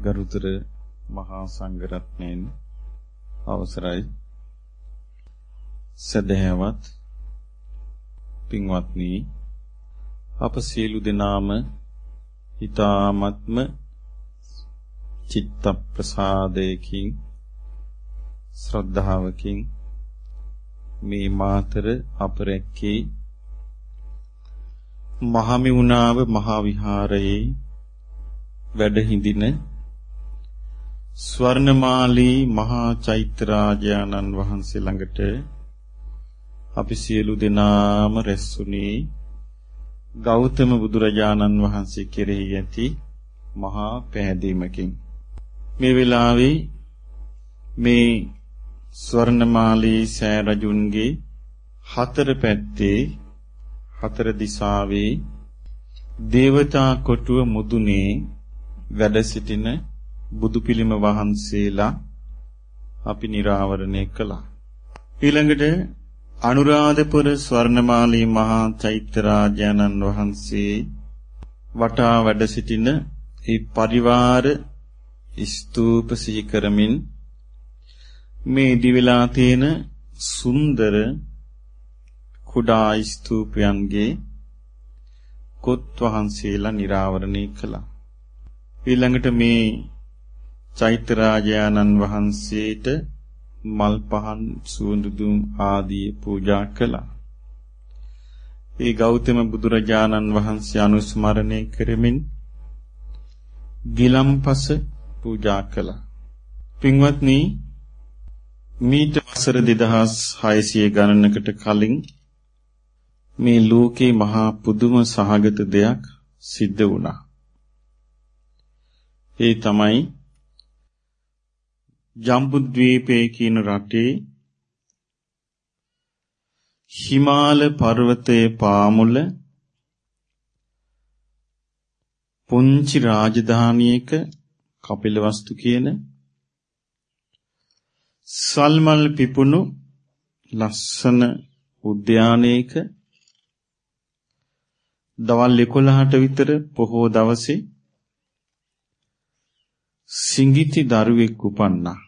ගරුතර මහා සංඝරත්නයන් අවසරයි. සදහැවත් පින්වත්නි අප සියලු දෙනාම ඊ타ත්ම චිත්ත ප්‍රසාදයකින් ශ්‍රද්ධාවකින් මේ මාතර අපරැක්කේ මහමිුණාව මහා විහාරයේ වැඩ හිඳින ස්වර්ණමාලී මහා චෛත්‍යරාජානන් වහන්සේ ළඟට අපි සියලු දෙනාම රැස්ුණේ ගෞතම බුදුරජාණන් වහන්සේ කෙරෙහි ඇති මහා පැහැදීමකින්. මේ වෙලාවේ මේ ස්වර්ණමාලී සෑ රජුන්ගේ හතර පැත්තේ හතර දිසාවේ දේවතා කොටුව මුදුනේ වැඩ සිටින බුදු පිළිම වහන්සේලා අපි නිරාවරණය කළා. ඊළඟට අනුරාධපුර ස්වර්ණමාලී මහා චෛත්‍යරාජානන් වහන්සේ වටා වැඩ සිටින ඒ පරිවාර ස්තූප සිහි කරමින් මේ දිවිලා තියෙන සුන්දර කුඩා ස්තූපයන්ගේ කොත් වහන්සේලා නිරාවරණය කළා. ඊළඟට මේ චෛත්‍යරාජානන් වහන්සේට මල් පහන් සුවඳ දුම් ආදී පූජා කළා. ඒ ගෞතම බුදුරජාණන් වහන්සේ අනුස්මරණය කරමින් ගිලම්පස පූජා කළා. පින්වත්නි මීට වසර 2600 ගණනකට කලින් මේ ලෝකේ මහා පුදුම සහගත දෙයක් සිද්ධ වුණා. ඒ තමයි ජම්බුද්වීපයේ කියන රටේ හිමාල පර්වතයේ පාමුල පුංචි රාජධානියක කපිලවස්තු කියන සල්මල් පිපුණු ලස්සන උද්‍යානයක දවල් 11ට විතර පොහෝ දවසේ සිඟිති දරුවෙක් උපන්නා.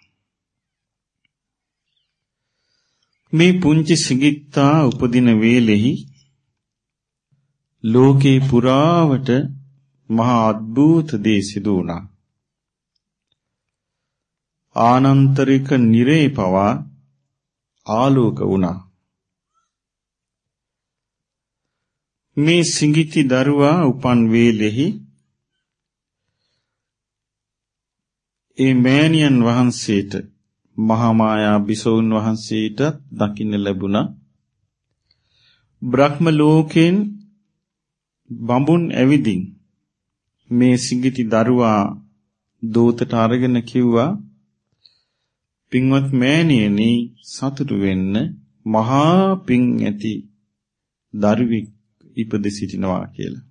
මේ පුංචි සිඟිත්තා උපදින වේලෙහි ලෝකේ පුරාවට මහා අద్భుත දේ සිදු වුණා. ආනන්තරික නිරේ පවා ආලෝක වුණා. මේ සිඟිති දරුවා උපන් වේලෙහි ඒ මෑණියන් වහන්සේට මහා මායා බිසෝන් වහන්සේට දකින්න ලැබුණා. බ්‍රහ්ම ලෝකෙන් බඹුන් ඇවිදින් මේ සිඟිති දරුවා දූතට අරගෙන කිව්වා පින්වත් මෑණියනි සතුටු වෙන්න මහා පිං ඇති දරුවෙක් ඉපද සිටිනවා කියලා.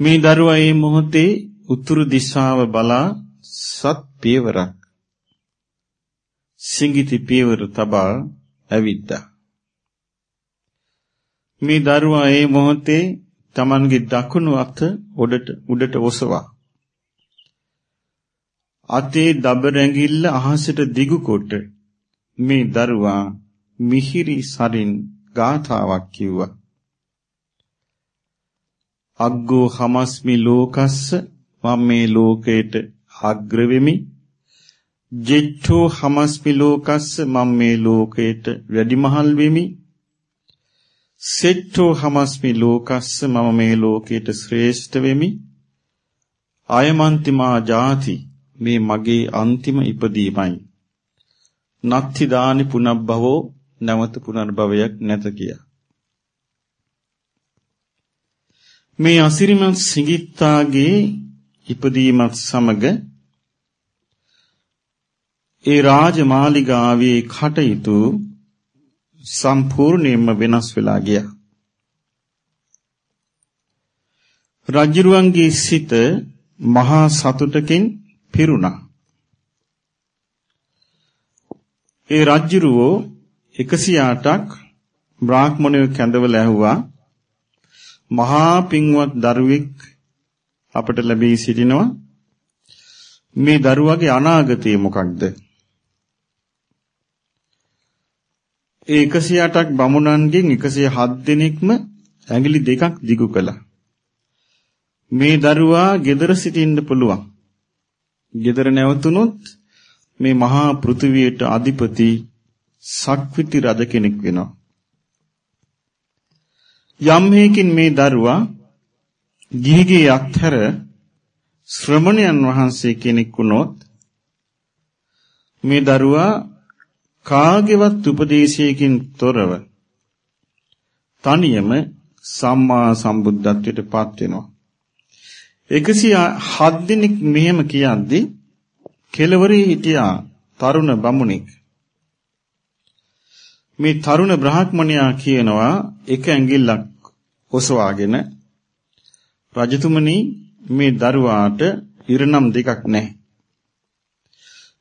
මේ දරුවා මේ මොහොතේ උතුරු දිශාව බලා සත් පියවරක් සිඟිති පියවර තබා ඇවිද්දා. මේ දරුවා මේ මොහොතේ Tamanගේ දකුණු අත උඩට උඩට ඔසවා අතේ දබර ඇඟිල්ල අහසට දිගු කොට මේ දරුවා මිහිරි සරින් ගාථාවක් කිව්වා. අග්ගෝ හමස්මි ලෝකස්ස මම මේ ලෝකයට අග්‍ර වෙමි. ජෙච්ඡෝ හමස්මි ලෝකස්ස මම මේ ලෝකයට වැඩිමහල් වෙමි. සෙච්ඡෝ හමස්මි ලෝකස්ස මම මේ ලෝකයට ශ්‍රේෂ්ඨ වෙමි. අයමන්තිමා ජාති මේ මගේ අන්තිම ඉපදීමයි. නත්ති දානි පුනබ්බවෝ නැවත පුනර්භවයක් නැත කියා. මේ අසිරිමත් සිඟිත්තාගේ ඉපදීමත් සමග ඒ රාජමාලිගාවේ කටයුතු සම්පූර්ණයෙන්ම වෙනස් වෙලා ගියා. රජුරුවන්ගේ සිත මහා සතුටකින් පිරුණා. ඒ රජුරුවෝ 108ක් බ්‍රාහ්මණයෝ කැඳවල ඇහුවා මහා පින්වත් දරුවෙක් අපට ලැබී සිටිනවා මේ දරුවගේ අනාගතය මොකක්ද? ඒ 108ක් බමුණන්ගෙන් 107 දෙනෙක්ම ඇඟිලි දෙකක් දිගු කළා. මේ දරුවා gedara සිටින්න පුළුවන්. gedara නැවතුනොත් මේ මහා පෘථිවියට අධිපති සක්විති රජ කෙනෙක් වෙනවා. යම් හේකින් මේ දරුවා ගිහිගේ අත්හැර ශ්‍රමණයන් වහන්සේ කෙනෙක් වුණොත් මේ දරුවා කාගේවත් උපදේශයකින් තොරව තනියම සම්මා සම්බුද්ධත්වයට පත් වෙනවා 107 දිනක් මෙහෙම කියද්දී කෙලවරේ හිටියා තරුණ බමුණෙක් මේ තරුණ බ්‍රාහ්මණයා කියනවා එක ඇඟිල්ලක් ඔසවාගෙන රජතුමනි මේ දරුවාට ඉරණම් දෙකක් නැහැ.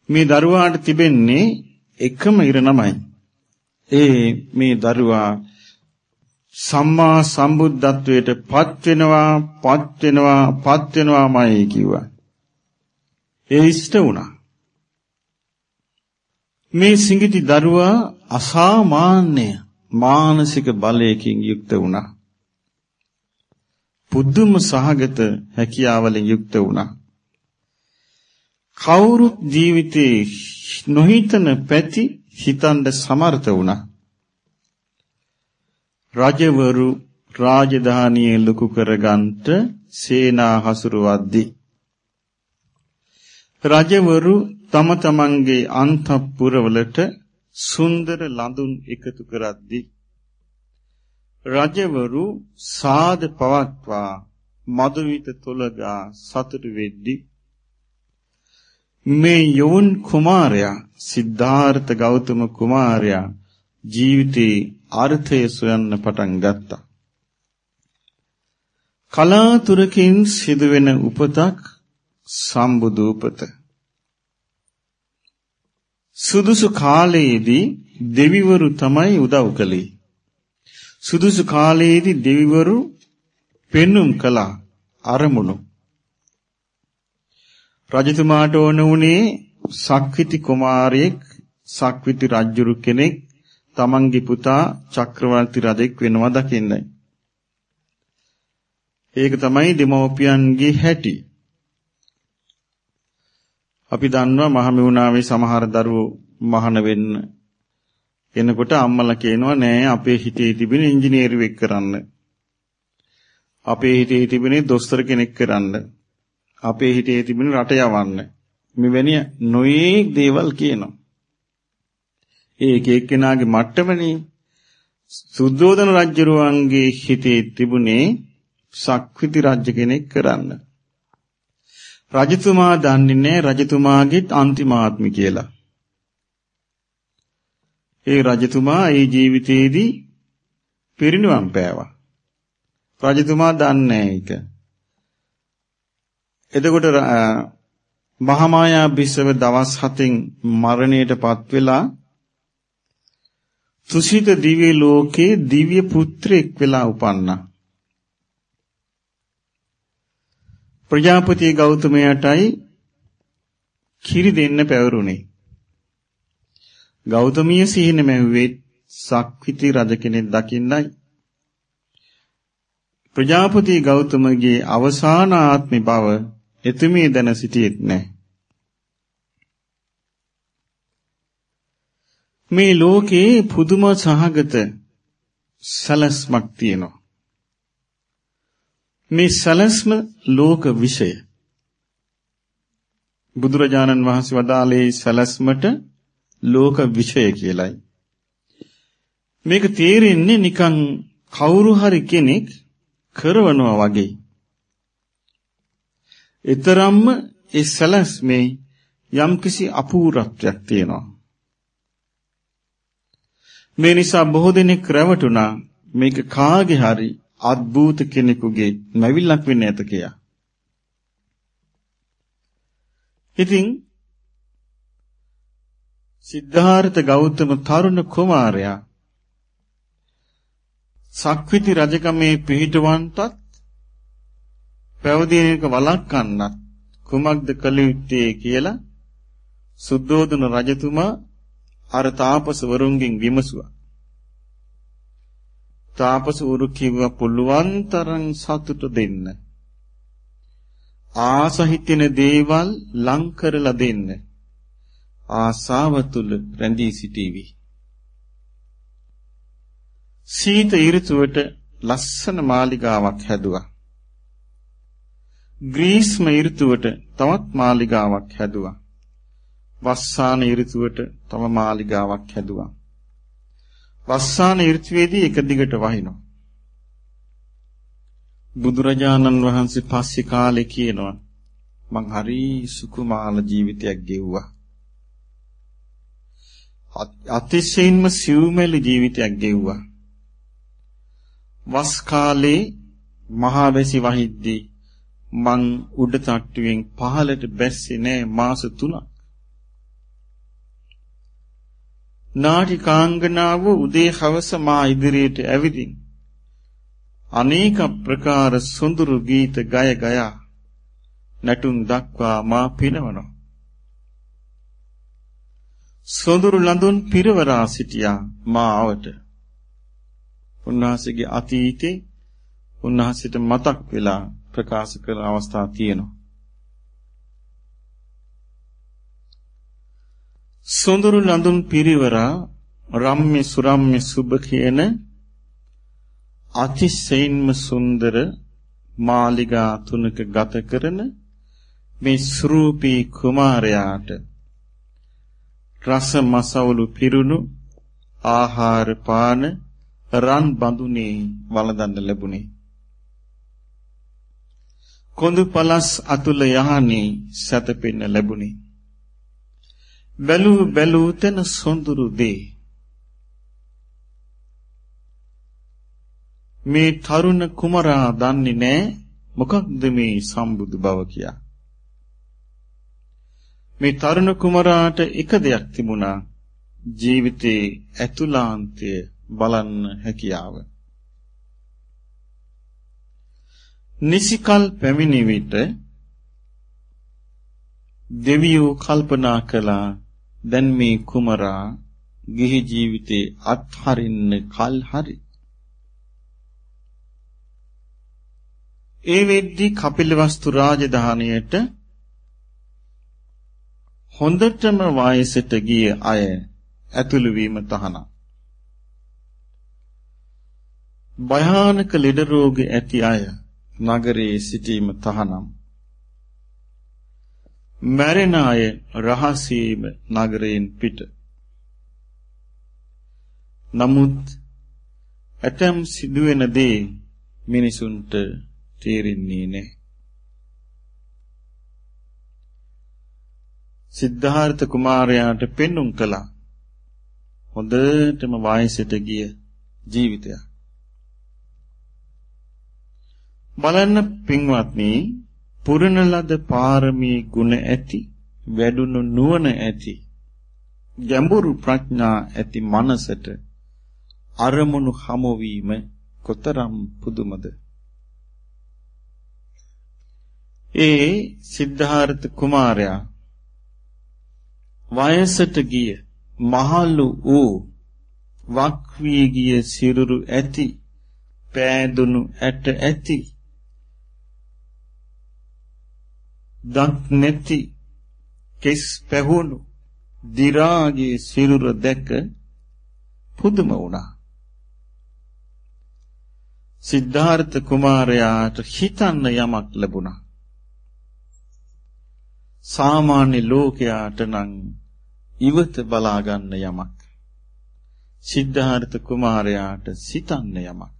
මේ දරුවාට තිබෙන්නේ එකම ඉරණමයි. ඒ මේ දරුවා සම්මා සම්බුද්ධත්වයට පත් වෙනවා පත් වෙනවා පත් වෙනවාමයි කිව්වා. ඒ ඉෂ්ට වුණා. මේ සිඟිති දරුවා අසාමාන්‍ය මානසික බලයකින් යුක්ත වුණා. පුදුම සහගත හැකියාවලින් යුක්ත වුණා. කවුරුත් ජීවිතේ නොහිතන පැති හිතන්න සමර්ථ වුණා. රජවරු රාජධානිය ලොකු කරගන්නට සේනා හසුරුවද්දී රජවරු තම තමන්ගේ අන්තපුරවලට සුන්දර ලඳුන් එකතු කරද්දී රජවරු සාද පවත්වා මధుවිත තොලගා සතුටු වෙද්දී මේ යෝන් කුමාරයා සිද්ධාර්ථ ගෞතම කුමාරයා ජීවිතේ අර්ථය සොයන්න පටන් ගත්තා. කලාතුරකින් සිදුවෙන උපතක් සම්බුදු උපත. සුදුසු කාලයේදී දෙවිවරු තමයි උදව් කළේ. සුදුසු කාලයේදී දෙවිවරු පෙන්눔 කළා අරමුණු. රජතුමාට ඕන වුණේ සක්විති කුමාරයෙක් සක්විති රජුරු කෙනෙක් තමන්ගේ පුතා චක්‍රවර්ති රජෙක් වෙනවා දකින්නයි. ඒක තමයි දෙමෝපියන්ගේ හැටි. අපි දන්නවා මහමෙවුනාවේ සමහර දරුවෝ මහාන වෙන්න එනකොට අම්මලා කියනවා නෑ අපේ හිතේ තිබෙන ඉංජිනේරුවෙක් කරන්න. අපේ හිතේ තිබෙන දොස්තර කෙනෙක් කරන්න. අපේ හිතේ තිබෙන රට යවන්න. මෙවැනි නොයේක් දේවල් කියනවා. ඒක එක්කෙනාගේ මට්ටමනේ සුද්ධෝදන රජුරුවන්ගේ හිතේ තිබුණේ සක්විති රජ කෙනෙක් කරන්න. රජතුමා දන්නේ නැහැ රජතුමාගේත් අන්තිමාත්මි කියලා. ඒ රජතුමා ඒ ජීවිතේදී පිරිනිවන් පෑවා. රජතුමා දන්නේ ඒක. එතකොට මහමායා බිසව දවස් 7න් මරණයටපත් වෙලා තුසිත දිව්‍ය ලෝකේ දිව්‍ය පුත්‍රයෙක් වෙලා උපන්නා. ප්‍රජාපති ගෞතමයාටයි කිරි දෙන්න පැවරුනේ. ගෞතමිය සිහින මැව්වේ සක්විති රජ කෙනෙක් දකින්නයි. ප්‍රජාපති ගෞතමගේ අවසාන ආත්මි බව එතුමිය දැන සිටියෙත් නැහැ. මේ ලෝකේ පුදුම සහගත සලස්මක් තියෙනවා. මේ සලස්ම ලෝක විෂය. බුදුරජාණන් වහන්සේ වදාළේ සලස්මට ලෝක විෂය කියලයි. මේක තේරෙන්නේ නිකන් කවුරු හරි කෙනෙක් කරවනවා වගේ. ඊතරම්ම ඒ සලස්මේ යම්කිසි අපූර්වත්වයක් තියෙනවා. මේ නිසා බොහෝ දෙනෙක් රැවටුණා මේක කාගේ හරි අద్භූත කෙනෙකුගේ නැවිල්ලක් වෙන්න ඇත කියා. ඉතින් සිද්ධාර්ථ ගෞතම තරුණ කුමාරයා සක්විති රජකමේ පිහිටවන්ටත් පැවිදි වෙන එක වළක්වන්නත් කුමක්ද කළ යුත්තේ කියලා සුද්ධෝදන රජතුමා අර තාපසවරුන්ගෙන් විමසුවා. තාපසවරු කිව්වා පුළුවන් තරම් සතුට දෙන්න. ආසහිතින දේවල් ලං කරලා දෙන්න. ආසාව තුල රැඳී සිටීවි. සීත ඍතුවට ලස්සන මාලිගාවක් හැදුවා. ග්‍රීස්ම ඍතුවට තවත් මාලිගාවක් හැදුවා. වස්සාන ඍතුවට තම මාලිගාවක් හැදුවා. වස්සාන ඍතුවේදී එක දිගට වහිනවා. බුදුරජාණන් වහන්සේ පස්සේ කාලේ කියනවා මං හරි සුකුමාල ජීවිතයක් ගෙව්වා. අතිශයින්ම සිව්මෙලි ජීවිතයක් ගෙව්වා. වස් කාලේ මහා වැසි වහිද්දී මං උඩ තට්ටුවෙන් පහළට බැස්සේ නෑ මාස 3ක්. නාටිකාංගනාව උදේ හවස මා ඉදිරියට ඇවිදින් අනේක ප්‍රකාර සුඳුරු ගීත ගය ගයා නැටුම් දක්වා මා පිනවනවා. සොඳුරු ලඳුන් පිරවරා සිටියා මා ආවට. උන්වහන්සේගේ අතීතේ උන්වහන්සේට මතක් වෙලා ප්‍රකාශ කරන අවස්ථා තියෙනවා. සොඳුරු ලඳුන් පිරිවරා රම්ම්‍ය සුරම්ම්‍ය සුබ කියන අතිශයින්ම සුන්දර මාලිගා තුනක ගත කරන මේ ස්රූපී කුමාරයාට රස මසවලු පිරුණු ආහාර පාන රන් බඳුනේ වළඳන්න ලැබුණේ කොඳු පලස් අතුල යහනේ සැතපෙන්න ලැබුණේ. බැලූ බැලූ තන සොඳුරු දේ. මේ තරුණ කුමරා දන්නේ නැහැ මොකක්ද මේ සම්බුදු බව කියා. මේ තරුණ කුමරාට එක දෙයක් තිබුණා. ජීවිතේ ඇතුළාන්තය බලන්න හැකියාව. නිසිකල් පැමිණි විට දෙවියෝ කල්පනා කළා දැන් මේ කුමරා ගිහි ජීවිතේ අත්හරින්න කල් හරි. ඒ වෙද්දී කපිලවස්තු රාජධානියට හොඳටම වයසට ගිය අය ඇතුළු වීම තහනම්. භයානක ලෙඩ රෝග ඇති අය නගරයේ සිටීම තහනම්. මැරෙන අය රහසීම නගරයෙන් පිට. නමුත් ඇතම් සිදුවෙන දේ මිනිසුන්ට තේරෙන්නේ නැහැ. සිද්ධාර්ථ කුමාරයාට පෙන්눔 කළා. හොඳටම වයසට ගිය ජීවිතයක්. බලන්න පින්වත්නි පුරණ ලද පාරමී ගුණ ඇති වැඩුණු නුවණ ඇති ගැඹුරු ප්‍රඥා ඇති මනසට අරමුණු හමුවීම කොතරම් පුදුමද? ඒ සිද්ධාර්ථ කුමාරයා වයසට ගිය මහලු වූ වක් වී ගිය සිරුරු ඇති පෑදුණු ඇට ඇති දත් නැති කෙස් පැහුණු දි รา ගේ සිරුර දැක පුදුම වුණා. සිද්ධාර්ථ කුමාරයාට හිතන්න යමක් ලැබුණා. සාමාන්‍ය ලෝකයාට නම් ඉවත බලා ගන්න යමක්. සිද්ධාර්ථ කුමාරයාට සිතන්න යමක්.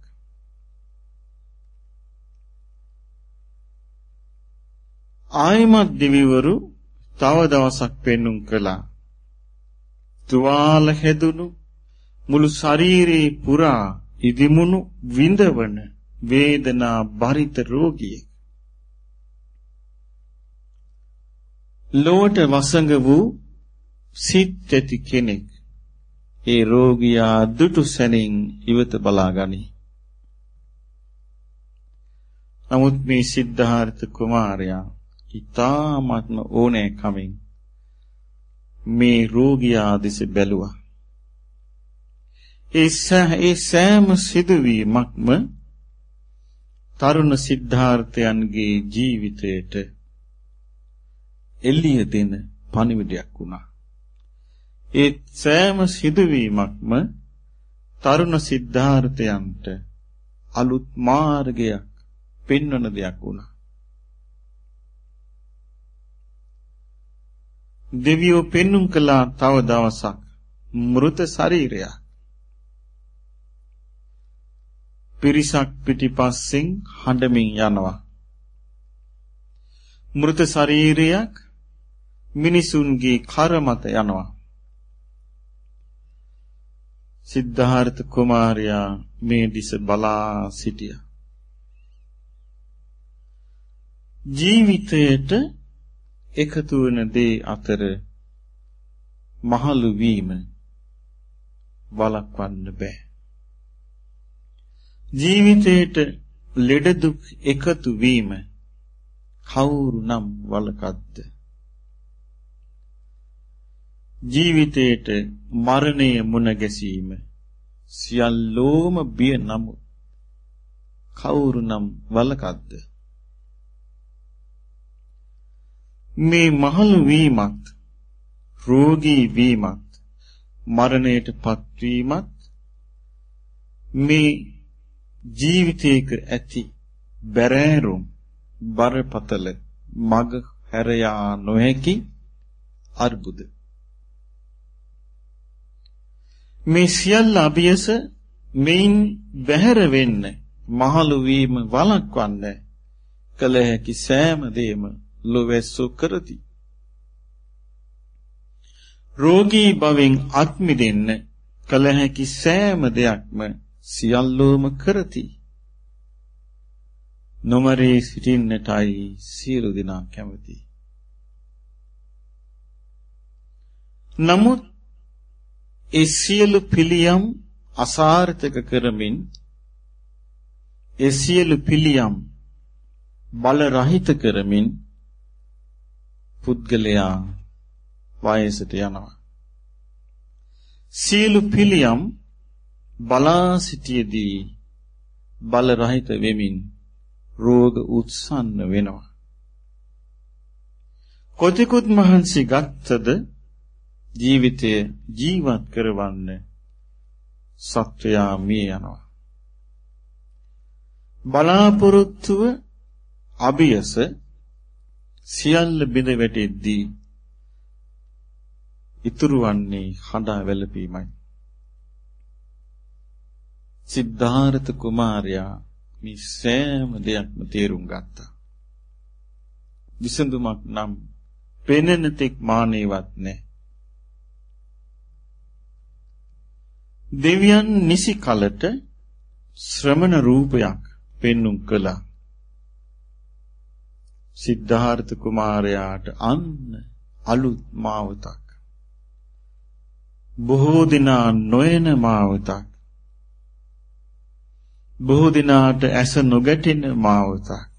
ආයමත් දිවිවරු තව දවසක් පෙන්눔 කළා. තුවාල හැදුණු මුළු ශරීරේ පුරා ඉදිමුණු විඳවන වේදනා බරිත රෝගියෙක්. ලොවට වසඟ වූ සිත් ඇති කෙනෙක්. ඒ රෝගියා දුටු සැනින් ඉවත බලා ගනී. නමුත් මේ සිද්ධාර්ථ කුමාරයා ඊ타ත්ම ඕනෑ කමින් මේ රෝගියා දෙස බැලුවා. ඒ ඒ සෑම සිදුවීමක්ම තරුණ සිද්ධාර්ථයන්ගේ ජීවිතයට එළිය දෙන පණිවිඩයක් වුණා. ඒ සෑම සිදුවීමක්ම තරුණ සිද්ධාර්ථයන්ට අලුත් මාර්ගයක් පෙන්වන දෙයක් වුණා. දෙවියෝ පෙන්눔 කළා තව දවසක්. මෘත ශරීරයක්. පිරිසක් පිටිපස්සෙන් හඬමින් යනවා. මෘත ශරීරයක් මිනිසුන්ගේ කර මත යනවා. සිද්ධාර්ථ කුමාරයා මේ දිස බලා සිටියා. ජීවිතයට එකතු වන දේ අතර මහලු වීම වළක්වන්න බෑ. ජීවිතේට ලෙඩ දුක් එකතු වීම කවුරු නම් වලකද්ද? ජීවිතේට මරණය මුණ ගැසීම සියල්ලෝම බිය නමුත් කවුරු නම් මේ මහලු වීමත් රෝගී වීමත් මරණයට පත්වීමත් මේ ජීවිතයක ඇති බැරෑරුම් බරපතල මග හැර යා නොහැකි අර්බුද. මේ සියල්ල අභියස මෙයින් බැහැර වෙන්න මහලු වීම වළක්වන්න කල හැකි සෑම දෙයක්ම ලොවැස්සෝ කරති. රෝගී බවෙන් අත් මිදෙන්න කල හැකි සෑම දෙයක්ම සියල්ලෝම කරති. නොමරේ සිටින්නටයි සියලු දෙනා කැමති. නමුත් ඒ සියලු පිළියම් අසාර්ථක කරමින් ඒ සියලු පිළියම් බල රහිත කරමින් පුද්ගලයා වයසට යනවා. සියලු පිළියම් බලා සිටියේදී බල රහිත වෙමින් රෝග උත්සන්න වෙනවා. කොතෙකුත් මහන්සි ගත්තද ජීවිතය ජීවත් කරවන්න සත්වයා මිය යනවා. බලාපොරොත්තුව අභියස සියල්ල බිඳ වැටෙද්දී ඉතුරු වන්නේ හඬා වැළපීමයි. සිද්ධාර්ථ කුමාරයා මේ සෑම දෙයක්ම තේරුම් ගත්තා. විසඳුමක් නම් පෙනෙන තෙක් මානේවත් නැහැ. දෙවියන් නිසි කලට ශ්‍රමණ රූපයක් පෙන්눔 කළා. සිද්ධාර්ථ කුමාරයාට අන්න අලුත් මාවතක්. බොහෝ දිනා නොයන මාවතක්. බොහෝ දිනාට ඇස නොගැටෙන මාවතක්.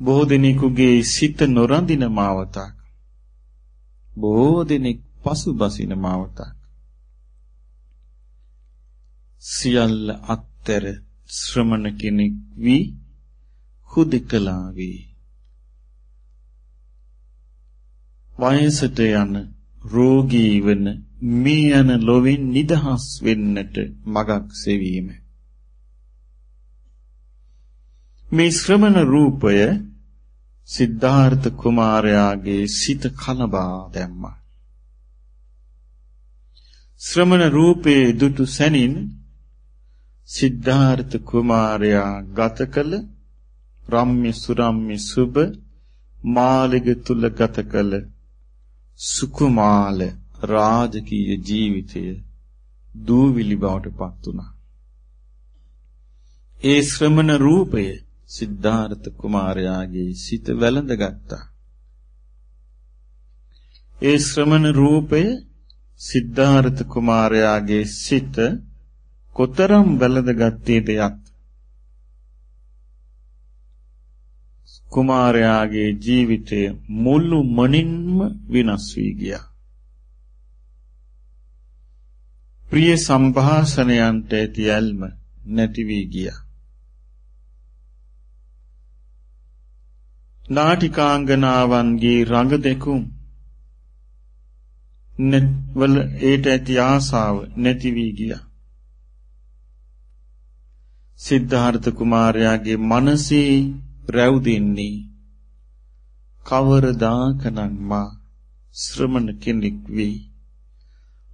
බොහෝ දිනෙකුගේ සිත නොරඳින මාවතක්. බොහෝ දිනෙක පසුබසින මාවතක්. සියල්ල අත්තර ශ්‍රමණ කෙනෙක් වී හුදකලා වේ වයසට යන රෝගී වන මේ යන ලොවෙන් නිදහස් වෙන්නට මගක් සෙවීම. මේ ශ්‍රමණ රූපය සිද්ධාර්ථ කුමාරයාගේ සිත කලබා දැම්මා. ශ්‍රමණ රූපේ දුටු සැනින් සිද්ධාර්ථ කුමාරයා ගත කළ රම්ම්‍ය සුරම්ම්‍ය සුබ මාලිග තුල ගත කළ සුකුමාල රාජකීය ජීවිතය දූවිලි බවට පත් වුණා. ඒ ශ්‍රමණ රූපය සිද්ධාර්ථ කුමාරයාගේ සිත වැළඳගත්තා. ඒ ශ්‍රමණ රූපය සිද්ධාර්ථ කුමාරයාගේ සිත කොතරම් වැළඳගත්තේ දෙයක් කුමාරයාගේ ජීවිතය මුළු මනින්ම විනාශ වී ගියා. ප්‍රිය සම්භාෂණයන්ට ඇති ඇල්ම නැති වී ගියා. නාටිකාංගනාවන්ගේ රඟ දෙකුම් වල ඒට ඇති ආසාව නැති වී ගියා. සිද්ධාර්ථ කුමාරයාගේ මනසේ රැව්දෙන්නේ කවරදාකනම් මා ශ්‍රමණ කෙනෙක් වෙයි.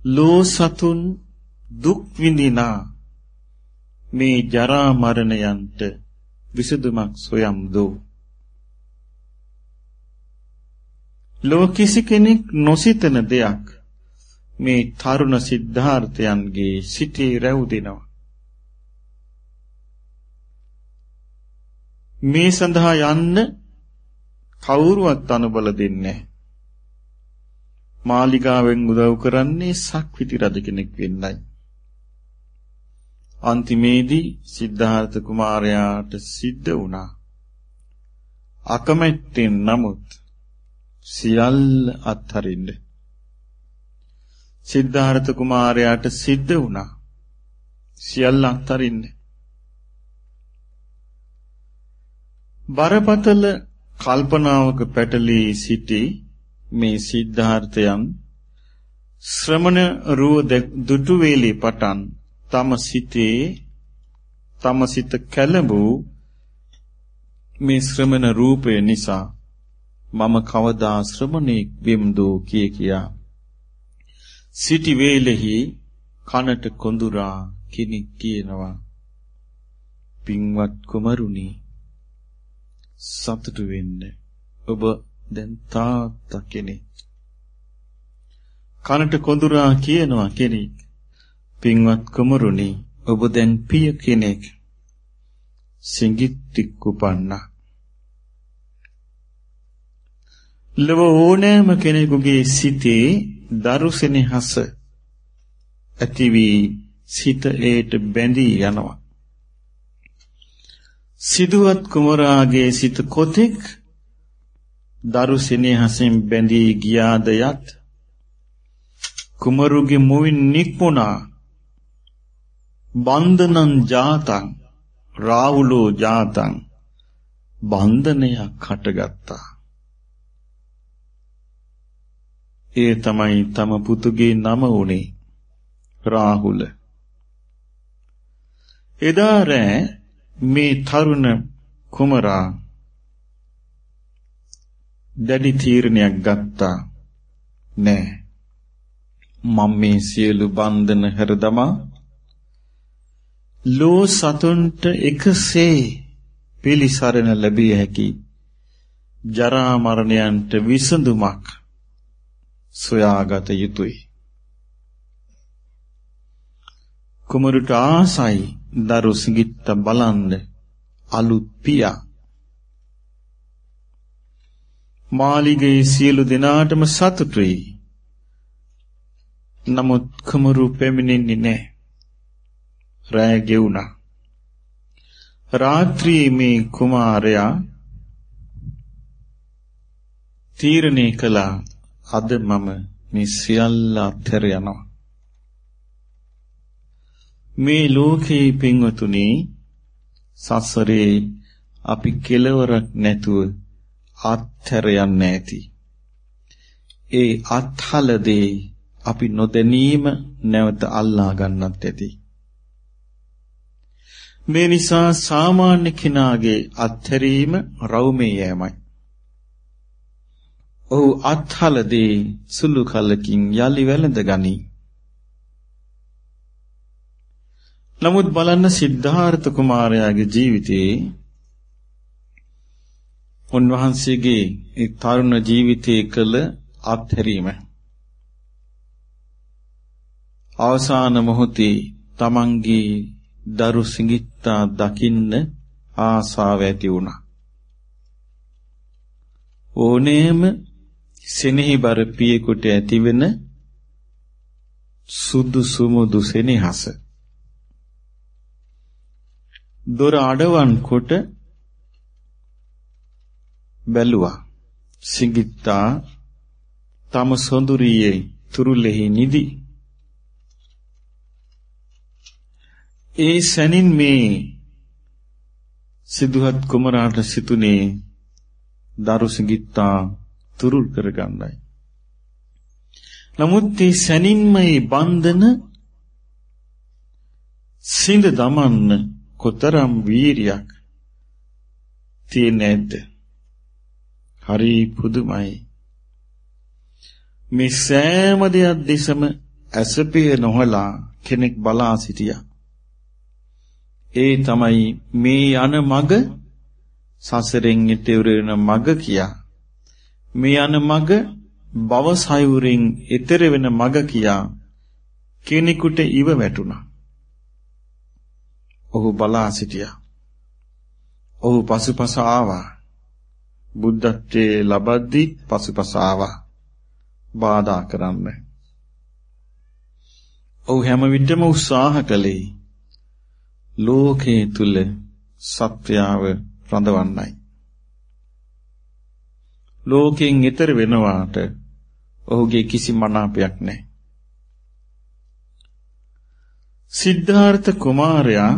ලෝ සතුන් දුක් විඳිනා මේ ජරා මරණයන්ට විසඳුමක් සොයම් දෝ ලෝ කිසි කෙනෙක් නොසිතන දෙයක් මේ තරුණ සිද්ධාර්ථයන්ගේ සිටේ රැවුදෙනවා. මේ සඳහා යන්න කවුරුවත් අනුබල දෙන්නේ මාලිගාවෙන් උදව් කරන්නේ සක්විති රජ කෙනෙක් වෙන්නයි. අන්තිමේදී සිද්ධාර්ථ කුමාරයාට සිද්ධ වුණා. අකමැත්තෙන් නමුත් සියල්ල අත්හරින්න. සිද්ධාර්ථ කුමාරයාට සිද්ධ වුණා. සියල්ල අත්හරින්න. බරපතල කල්පනාවක පැටලී සිටි මේ සිද්ධාර්ථයන් ශ්‍රමණ රුව දුටු වේලේ පටන් තම සිතේ තම සිත කැළඹූ මේ ශ්‍රමණ රූපය නිසා මම කවදා ශ්‍රමණෙක් වෙම්දෝ කිය කියා. සිටි වේලෙහි කනට කොඳුරා කෙනෙක් කියනවා පින්වත් කුමරුනි සතුටු වෙන්න. ඔබ දැන් තාත්තා කෙනෙක්. කනට කොඳුරා කියනවා කෙනෙක්. පින්වත් කුමරුනි ඔබ දැන් පිය කෙනෙක්. සිඟිත්තික් උපන්නා ලව ඕනෑම කෙනෙකුගේ සිතේ දරුසෙනෙහස ඇති වී සිත ඒට බැඳී යනවා. සිදුවත් කුමරාගේ සිත කොතෙක් දරුසෙනෙහසෙන් බැඳී ගියාද යත් කුමරුගේ මුවින් නික්මුණා බන්ධනං ජාතං රාහුලෝ ජාතං බන්ධනයක් හටගත්තා ඒ තමයි තම පුතුගේ නම උනේ රාහුල. එදා රෑ මේ තරුණ කුමරා දැඩි තීරණයක් ගත්තා නෑ මම මේ සියලු බන්ධන හැරදමා ලෝ සතුන්ට එකසේ පිළිසරණ ලැබිය හැකි ජරා මරණයන්ට විසඳුමක් සොයාගත යුතුය. කුමරුට ආසයි දරු සිඟිත්ත බලන්න අලුත් පියා මාලිගේ සියලු දෙනාටම සතුටුයි. නමුත් කුමරු පැමිණෙන්නේ නැහැ. රෑ ගෙවුණා. රාත්‍රියේ මේ කුමාරයා තීරණය කළා අද මම මේ සියල්ල අත්හැර යනවා. මේ ලෝකේ පින්වතුනි සසරේ අපි කෙලවරක් නැතුව අත්හැර යන්නේ ඇති. ඒ අත්හලදී අපි නොදැනීම නැවත අල්ලා ගන්නත් ඇති. මේ නිසා සාමාන්‍ය කෙනාගේ අත්හැරීම රවුමේ යෑමයි. ඔහු අත්හලදී සුළු කලකින් යලි වැළඳ ගනී. නමුත් බලන්න සිද්ධාර්ථ කුමාරයාගේ ජීවිතේ උන්වහන්සේගේ ඒ තරුණ ජීවිතයේ කළ අත්හැරීම අවසාන මොහොතේ තමන්ගේ දරු සිඟිත්තා දකින්න ආසාව ඇති වුණා. ඕනෑම සෙනෙහිබර පියෙකුට ඇතිවෙන සුදු සුමුදු සෙනෙහස දොර අඩවන් කොට බැලුවා. සිඟිත්තා තම සොඳුරියේ තුරුලෙහි නිදි. ඒ සැනින් මේ සිදුහත් කුමරාට සිතුනේ දරු සිඟිත්තා තුරුල් කරගන්නයි. නමුත් මේ සැනින්මයි බන්ධන සිඳ දමන්න කොතරම් වීරියක් තියෙන්නේ නැද්ද? හරි පුදුමයි. මේ සෑම දෙයක් දෙසම ඇසපිය නොහලා කෙනෙක් බලා සිටියා. ඒ තමයි මේ යන මග සසරෙන් ඈතර වෙන මග කියා. මේ යන මග භව සයුරින් ඈතර වෙන මග කියා කෙනෙකුට ඉව වැටුණා. ඔහු බලා සිටියා. ඔහු පසුපස ආවා. බුද්ධත්වයේ ලබද්දී පසුපස ආවා. බාධා කරන්න. ඔහු හැම විටම උත්සාහ කළේ ලෝකයේ තුල සත්‍යාව රඳවන්නයි. ලෝකයෙන් ඈතර වෙනවාට ඔහුගේ කිසි මනාපයක් නැහැ. සිද්ධාර්ථ කුමාරයා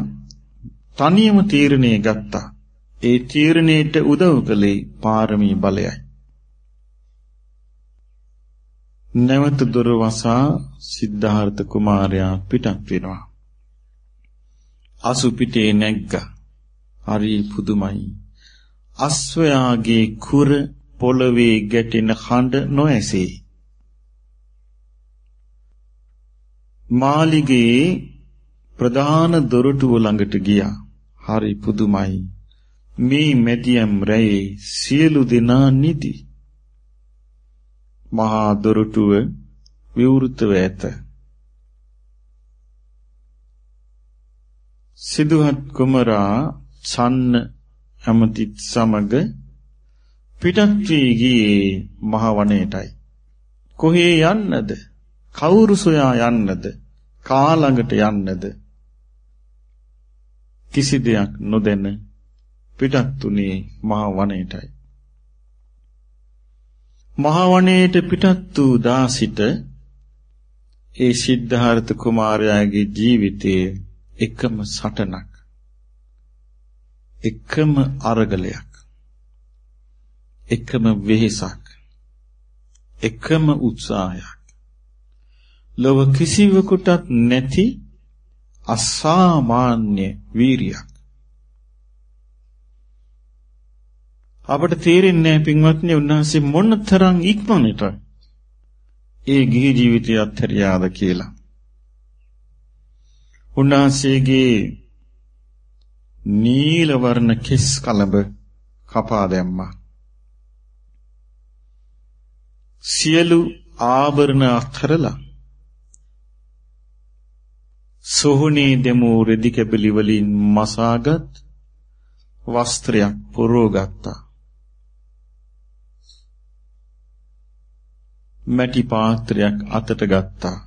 තනියම තීරණය ගත්තා. ඒ තීරණයට උදව් කළේ පාරමී බලයයි. නැවත දොර වසා සිද්ධාර්ථ කුමාරයා පිටත් වෙනවා. අසු පිටේ නැග්ගා. හරි පුදුමයි. අස්වැයාගේ කුර පොළවේ ගැටෙන හඬ නොඇසේ. මාලිගේ ප්‍රධාන දොරටුව ළඟට ගියා. හරි පුදුමයි. මේ මැදියම් රැයේ සියලු දෙනා නිදි. මහා දොරටුව විවෘතව ඇත. සිදුහත් කුමරා සන්න ඇමතිත් සමග පිටත් වී ගියේ මහ වනයේටයි. කොහේ යන්නද? කවුරු සොයා යන්නද? කා ළඟට යන්නද? කිසි දෙයක් නොදැන පිටත් උනේ මහ වනයේටයි. මහ වනයේට පිටත් වූ දා සිට ඒ සිද්ධාර්ථ කුමාරයාගේ ජීවිතයේ එකම සටනක් එකම අරගලයක් එකම වෙහෙසක් එකම උත්සාහයක් ලොව කිසිවෙකුටත් නැති අසාමාන්‍ය වීරියක් අපට තේරෙන්නේ නැහැ පින්වත්නි උන්වහන්සේ මොන තරම් ඉක්මනට ඒ ගිහි ජීවිතය අත්හැරියාද කියලා. උන්වහන්සේගේ නීල වර්ණ කෙස් කලඹ කපා දැම්මා. සියලු ආභරණ අත්හැරලා සොහුනේ දෙමු රෙදි කැබලි වලින් මසාගත් වස්ත්‍රයක් පුරවගත්තා. මැටි පාත්‍රයක් අතට ගත්තා.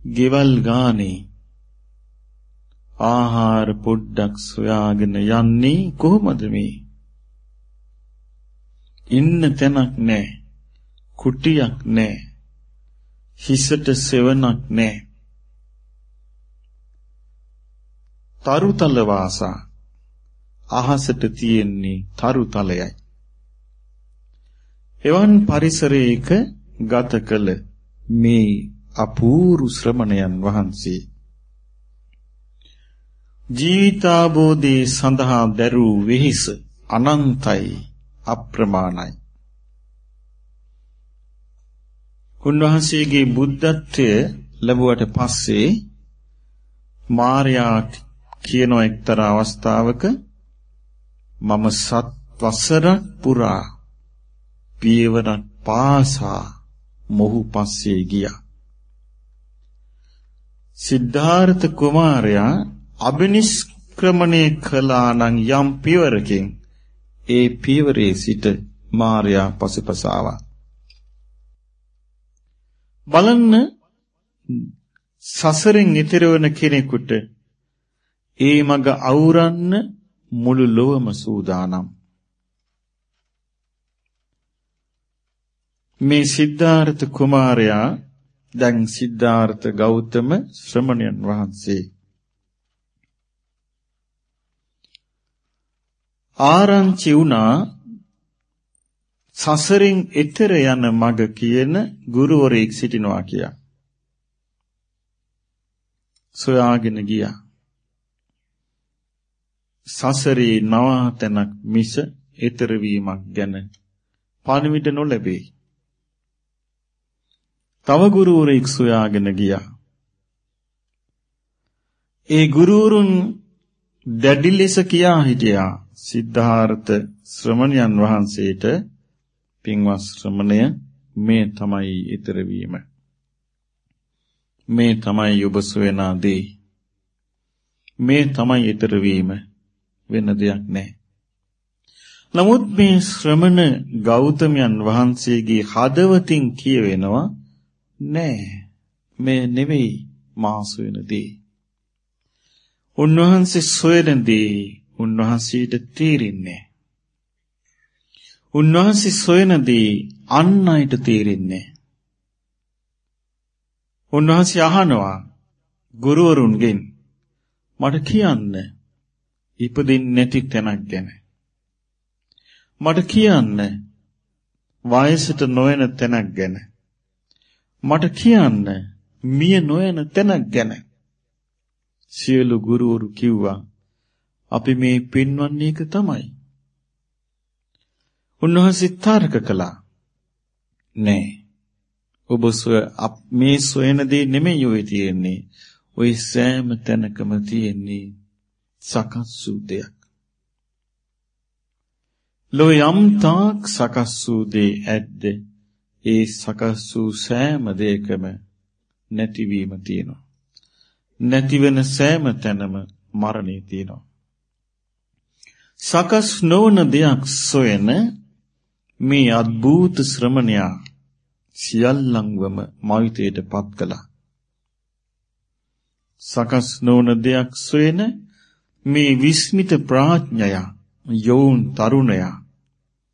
ගෙවල් ගානේ ආහාර පොඩ්ඩක් සොයාගෙන යන්නේ කොහොමද මේ? ඉන්න තැනක් නැහැ. කුටියක් නැහැ. හිසට සෙවණක් නැහැ. තරුතල වාසා අහසට තියෙන්නේ තරුතලයයි. එවන් පරිසරයක ගත කළ මේ අපූරු ශ්‍රමණයන් වහන්සේ ජීවිතාබෝධේ සඳහා දැරූ වෙහිස අනන්තයි අප්‍රමාණයි. උන්වහන්සේගේ බුද්ධත්වය ලැබුවට පස්සේ මාර්යා කියන එක්තරා අවස්ථාවක මම සත් වසරක් පුරා පියවරක් පාසා මොහු පස්සේ ගියා. සිද්ධාර්ථ කුමාරයා අබිනිෂ්ක්‍රමණය කළා නම් යම් පියවරකින් ඒ පියවරේ සිට මාර්යා පසුපස ආවා. බලන්න සසරෙන් ඈතර වන කෙනෙකුට ඒ මග අවුරන්න මුළු ලොවම සූදානම්. මේ සිද්ධාර්ථ කුමාරයා දැන් සිද්ධාර්ථ ගෞතම ශ්‍රමණයන් වහන්සේ ආරංචි වුණා සසරින් එතර යන මඟ කියන ගුරුවරයෙක් සිටිනවා කියා. සොයාගෙන ගියා. සසරේ නවාතනක් මිස ඊතර වීමක් ගැන පණිවිඩ නොලැබේ. තව ගුරුවරයෙක් සොයාගෙන ගියා. ඒ ගුරුවරුන් දැඩි ලෙස කියා හිටියා සිද්ධාර්ථ ශ්‍රමණයන් වහන්සේට පින්වත් ශ්‍රමණය මේ තමයි ඊතර වීම. මේ තමයි ඔබ සොයනා දේ. මේ තමයි ඊතර වීම. වෙන දෙයක් නැහැ. නමුත් මේ ශ්‍රමණ ගෞතමයන් වහන්සේගේ හදවතින් කියවෙනවා නෑ මේ නෙවෙයි මා සොයන දේ. උන්වහන්සේ සොයන දේ උන්වහන්සේට තේරෙන්නේ උන්වහන්සේ සොයන දේ අන් අයට තේරෙන්නේ උන්වහන්සේ අහනවා ගුරුවරුන්ගෙන් මට කියන්න ඉපදින්නේ නැති තැනක් ගැන. මට කියන්න වයසට නොයන තැනක් ගැන. මට කියන්න මිය නොයන තැනක් ගැන. සියලු ගුරුවරු කිව්වා අපි මේ පෙන්වන්නේ එක තමයි. උන්වහන්සේ තර්ක කළා. නෑ. ඔබ මේ සොයන දේ නෙමෙයි ඔය තියෙන්නේ. ඔය සෑම තැනකම තියෙන්නේ සකස් වූ දෙයක්. ලෝ යම් තාක් සකස් වූ දේ ඇද්ද ඒ සකස් වූ සෑම දෙයකම නැතිවීම තියෙනවා. නැතිවෙන සෑම තැනම මරණය තියෙනවා. සකස් නොවන දෙයක් සොයන මේ අద్භූත ශ්‍රමණයා සියල්ලංවම මවිතයට පත් කළා. සකස් නොවන දෙයක් සොයන මේ විස්මිත ප්‍රඥය යෝන් තරුණයා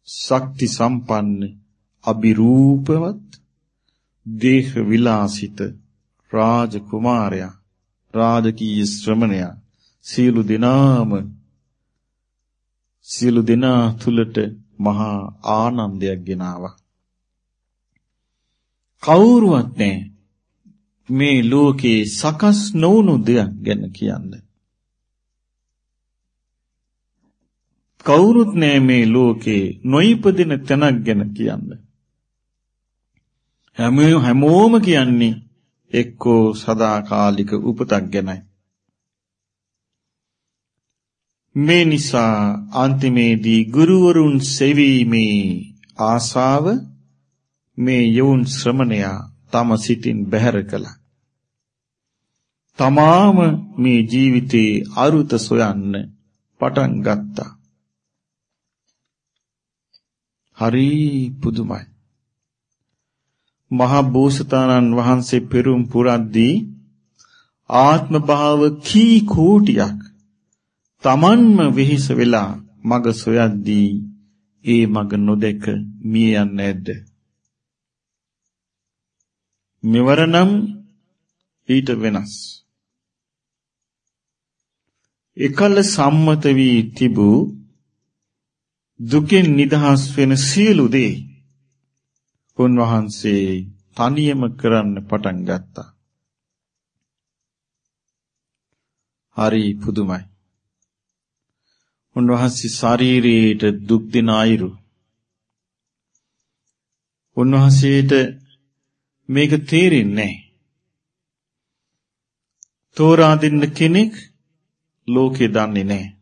ශක්ති සම්පන්න අබිරූපවත් දේහ විලාසිත රාජ කුමාරයා රාජකීය ශ්‍රමණයා සියලු දෙනාම සියලු දෙනා තුලට මහා ආනන්දයක් ගෙනාවා. කවුරුවත් නැහැ මේ ලෝකේ සකස් නොවුණු දෙයක් ගැන කියන්නේ. කවුරුත් නෑ මේ ලෝකේ නොයිපදින තැනක් ගැන කියන්න. හැම හැමෝම කියන්නේ එක්කෝ සදාකාලික උපතක් ගැනයි. මේ නිසා අන්තිමේදී ගුරුවරුන් සෙවීමේ ආසාව මේ යෝන් ශ්‍රමණයා තම සිතින් බැහැර කළා. තමාම මේ ජීවිතේ අරුත සොයන්න පටන් ගත්තා. හරි පුදුමයි. මහා බෝසතාණන් වහන්සේ පෙරුම් පුරද්දී ආත්ම භාව කී කෝටියක් තමන්ම වෙහිස වෙලා මග සොයද්දී ඒ මග නොදැක මිය යන්නේ නැද්ද? මෙවර නම් ඊට වෙනස්. එකල සම්මත වී තිබූ දුකෙන් නිදහස් වෙන සියලු දේ උන්වහන්සේ තනියම කරන්න පටන් ගත්තා. හරි පුදුමයි. උන්වහන්සේ ශාරීරියට දුක් දෙන අයුරු. උන්වහන්සේට මේක තේරෙන්නේ නැහැ. තෝරා දෙන්න කෙනෙක් ලෝකේ දන්නේ නැහැ.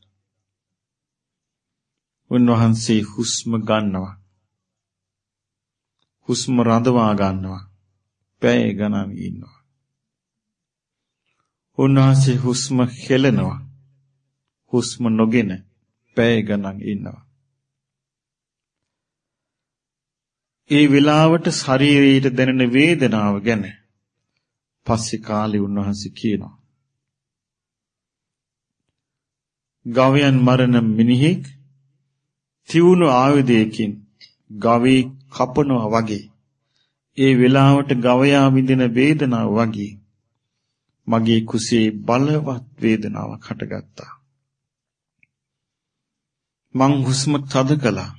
උන්වහන්සේ හුස්ම ගන්නවා. හුස්ම රඳවා ගන්නවා. පැය ගණන් ඉන්නවා. උන්වහන්සේ හුස්ම හෙලනවා. හුස්ම නොගෙන පැය ගණන් ඉන්නවා. ඒ වෙලාවට ශරීරයට දැනෙන වේදනාව ගැන පස්සේ කාලේ උන්වහන්සේ කියනවා. ගවයන් මරණ මිනිහෙක් තියුණු ආයුධයකින් ගවේ කපනවා වගේ ඒ වෙලාවට ගවයා විඳින වේදනාව වගේ මගේ කුසේ බලවත් වේදනාවක් හටගත්තා. මං හුස්ම තද කළා.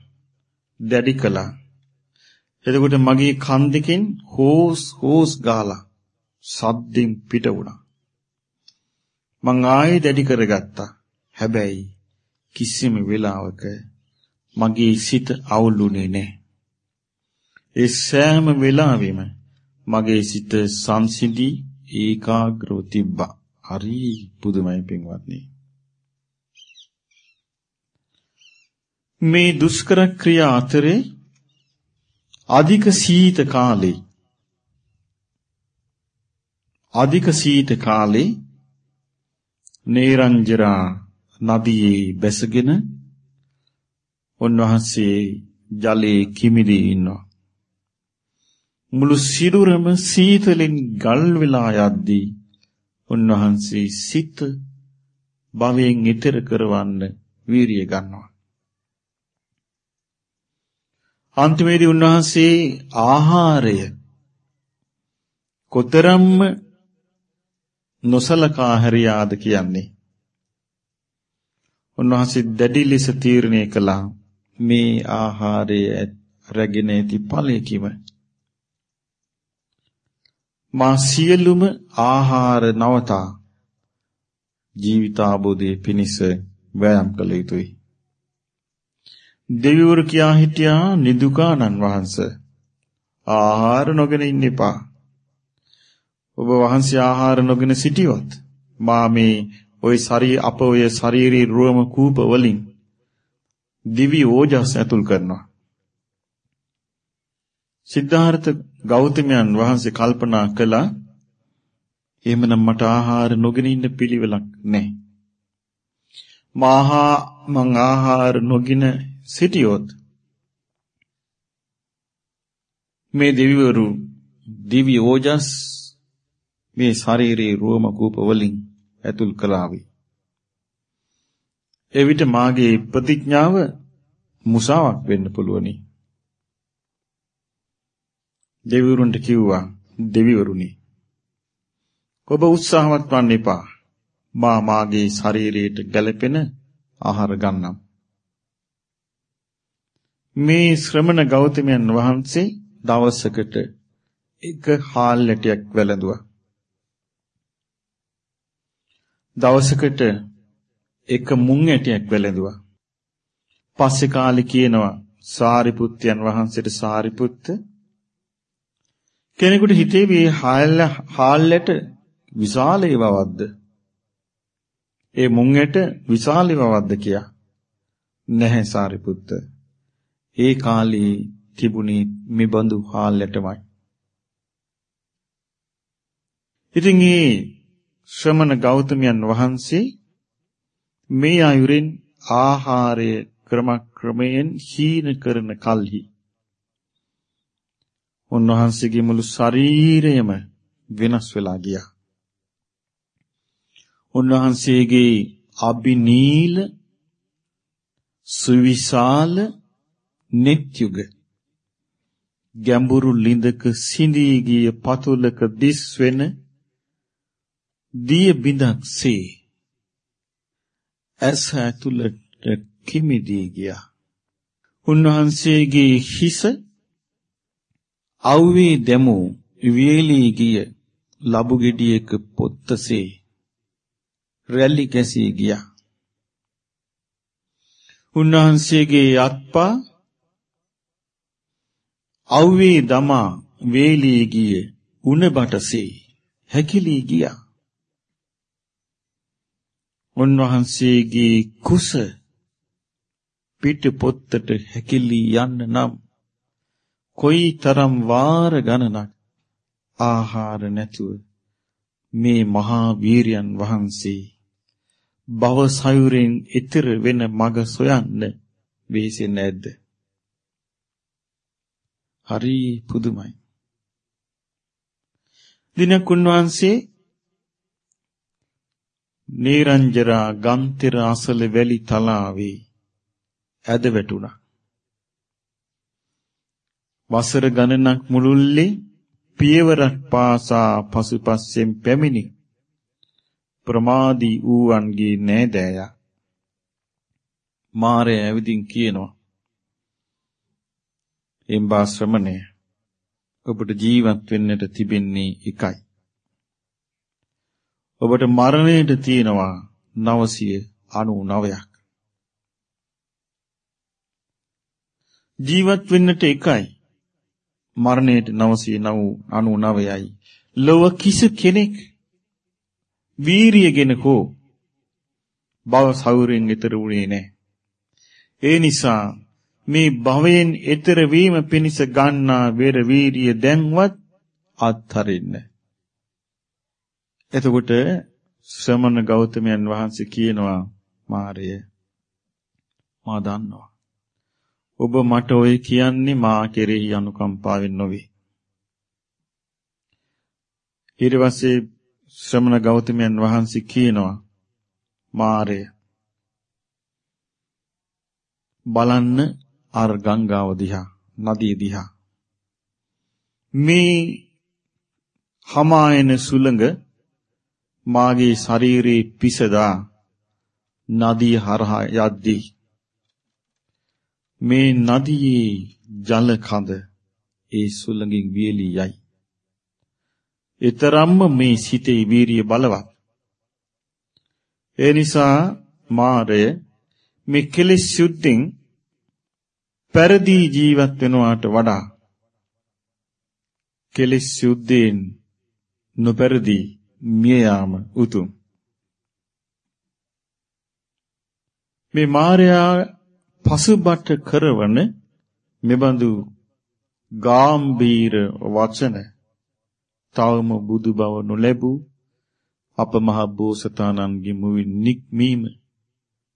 දැඩි කළා. එතකොට මගේ කන් දෙකෙන් හෝස් හෝස් ගාලා සද්දෙන් පිට වුණා. මං ආයෙ දැඩි කරගත්තා. හැබැයි කිසිම වෙලාවක මගේ සිත අවුලුනේ නැහැ. ඒ සෑම වෙලාවෙම මගේ සිත සංසිඳී ඒකාග්‍රව තිබ්බා. හරි පුදුමයි පින්වත්නි. මේ දුෂ්කර ක්‍රියා අතරේ අධික සීත කාලේ අධික සීත කාලේ නේරංජරා නදියේ බැසගෙන උන්වහන්සේ ජලයේ කිමිදී ඉන්නවා. මුළු සිරුරම සීතලෙන් ගල් වෙලා යද්දී උන්වහන්සේ සිත භවයෙන් ඈතර කරවන්න වීරිය ගන්නවා. අන්තිමේදී උන්වහන්සේ ආහාරය කොතරම්ම නොසලකා හැරියාද කියන්නේ. උන්වහන්සේ දැඩි ලෙස තීරණය කළා මේ ආහාරය රැගෙන ඇති ඵලයකිම මා සියලුම ආහාර නවතා ජීවිතාබෝධයේ පිණිස වෑයම් කළ යුතුයි. දෙවිවරු කියා හිටියා නිදුකානන් වහන්සේ ආහාර නොගෙන ඉන්න එපා. ඔබ වහන්සේ ආහාර නොගෙන සිටියොත් මා මේ ওই ශරීර අප ඔය ශාරීරී රෝම කූප වලින් දිවි ඕජස් ඇතුල් කරනවා. සිද්ධාර්ථ ගෞතමයන් වහන්සේ කල්පනා කළා එහෙමනම් මට ආහාර නොගෙන ඉන්න පිළිවෙලක් නැහැ. මාහා මං ආහාර නොගෙන සිටියොත් මේ දෙවිවරු දිව්‍ය ඕජස් මේ ශාරීරේ රෝම කූප වලින් ඇතුල් කළාවි. එවිට මාගේ ප්‍රතිඥාව මුසාවක් වෙන්න පුළුවනි. දෙවිවරුන්ට කිව්වා දෙවිවරුනි ඔබ උත්සාහවත් වන්න එපා. මා මාගේ ශරීරයට ගැළපෙන ආහාර ගන්නම්. මේ ශ්‍රමණ ගෞතමයන් වහන්සේ දවසකට එක හාල් ඇටයක් වැළඳුවා. දවසකට එක මුං ඇටයක් වැළඳුවා. පස්සේ කාලේ කියනවා සාරිපුත්යන් වහන්සේට සාරිපුත්ත කෙනෙකුට හිතේ මේ හාල් හාල්ලට විශාල ඒවවක්ද? ඒ මුං ඇට විශාල ඒවවක්ද කියා. නැහැ සාරිපුත්ත. ඒ කාලේ තිබුණේ මෙබඳු හාල්ලටමයි. ඉතින් ඒ ශ්‍රමණ ගෞතමයන් වහන්සේ මේ අයුරින් ආහාරය ක්‍රමක්‍රමයෙන් හීන කරන කල්හි උන්වහන්සේගේ මුළු ශරීරයම වෙනස් වෙලා ගියා. උන්වහන්සේගේ අබිනීල සුවිශාල නෙත්‍යුග ගැඹුරු ලිඳක සිඳී ගිය පතුලක දිස් වෙන දිය බිඳක්සේ ඇස ඇතුළට කිමිදී ගියා. උන්වහන්සේගේ හිස අව්වේ දැමූ වියලී ගිය ලබු ගෙඩියක පොත්තසේ රැලි කැසී ගියා. උන්වහන්සේගේ අත්පා අව්වේ දමා වේලී ගිය උණ බටසේ හැකිලී ගියා. උන්වහන්සේගේ කුස පිට පොත්තට හැකිලී යන්න නම් කොයි තරම් වාර ගණනක් ආහාර නැතුව මේ මහා වීරයන් වහන්සේ භව සයුරෙන් ඈතර වෙන මඟ සොයන්න වෙහෙසෙන්නේ නැද්ද? හරි පුදුමයි. දිනක් උන්වහන්සේ නීරංජරා ගන්තිර අසල වැලි තලාවේ ඇද වැටුණා. වසර ගණනක් මුළුල්ලේ පියවරක් පාසා පසුපස්සෙන් පැමිණි ප්‍රමාදී ඌවන්ගේ නෑදෑයා මාරය ඇවිදින් කියනවා එම්බා ශ්‍රමණය ඔබට ජීවත් වෙන්නට තිබෙන්නේ එකයි ඔබට මරණයට තියෙනවා 999ක් ජීවත් වෙන්නට එකයි මරණයට 999යි ලොව කිසි කෙනෙක් වීරියගෙන හෝ භව සෞරයෙන් ඈතර වුණේ නැහැ. ඒ නිසා මේ භවයෙන් ඈතර වීම පිණිස ගන්නා වේර වීරිය දැන්වත් අත්හරින්න. එතකොට ශ්‍රමණ ගෞතමයන් වහන්සේ කියනවා මාරය මා දන්නවා. ඔබ මට ඔය කියන්නේ මා කෙරෙහි අනුකම්පාවෙන් නොවේ. ඊට පස්සේ ශ්‍රමණ ගෞතමයන් වහන්සේ කියනවා මාරය බලන්න අර ගංගාව දිහා නදිය දිහා මේ හමායන සුළඟ මාගේ ශරීරේ පිසදා නදිය හරහා යද්දී මේ නදියේ ජල කඳ ඒ සුළඟින් වියලී යයි ඊතරම්ම මේ සිතේ වීරිය බලවත්. ඒ නිසා මාරය මේ කෙලෙස් සුද්ධින් පෙරදී ජීවත් වෙනවාට වඩා කෙලෙස් සුද්ධයෙන් නොපෙරදී මිය යාම උතුම්. මේ මාර්යා පසුබට කරවන මෙබඳු ගාම්භීර වචන තවම බුදු බව නොලැබූ අප මහ බෝසතාණන්ගේ මුවින් නික්මීම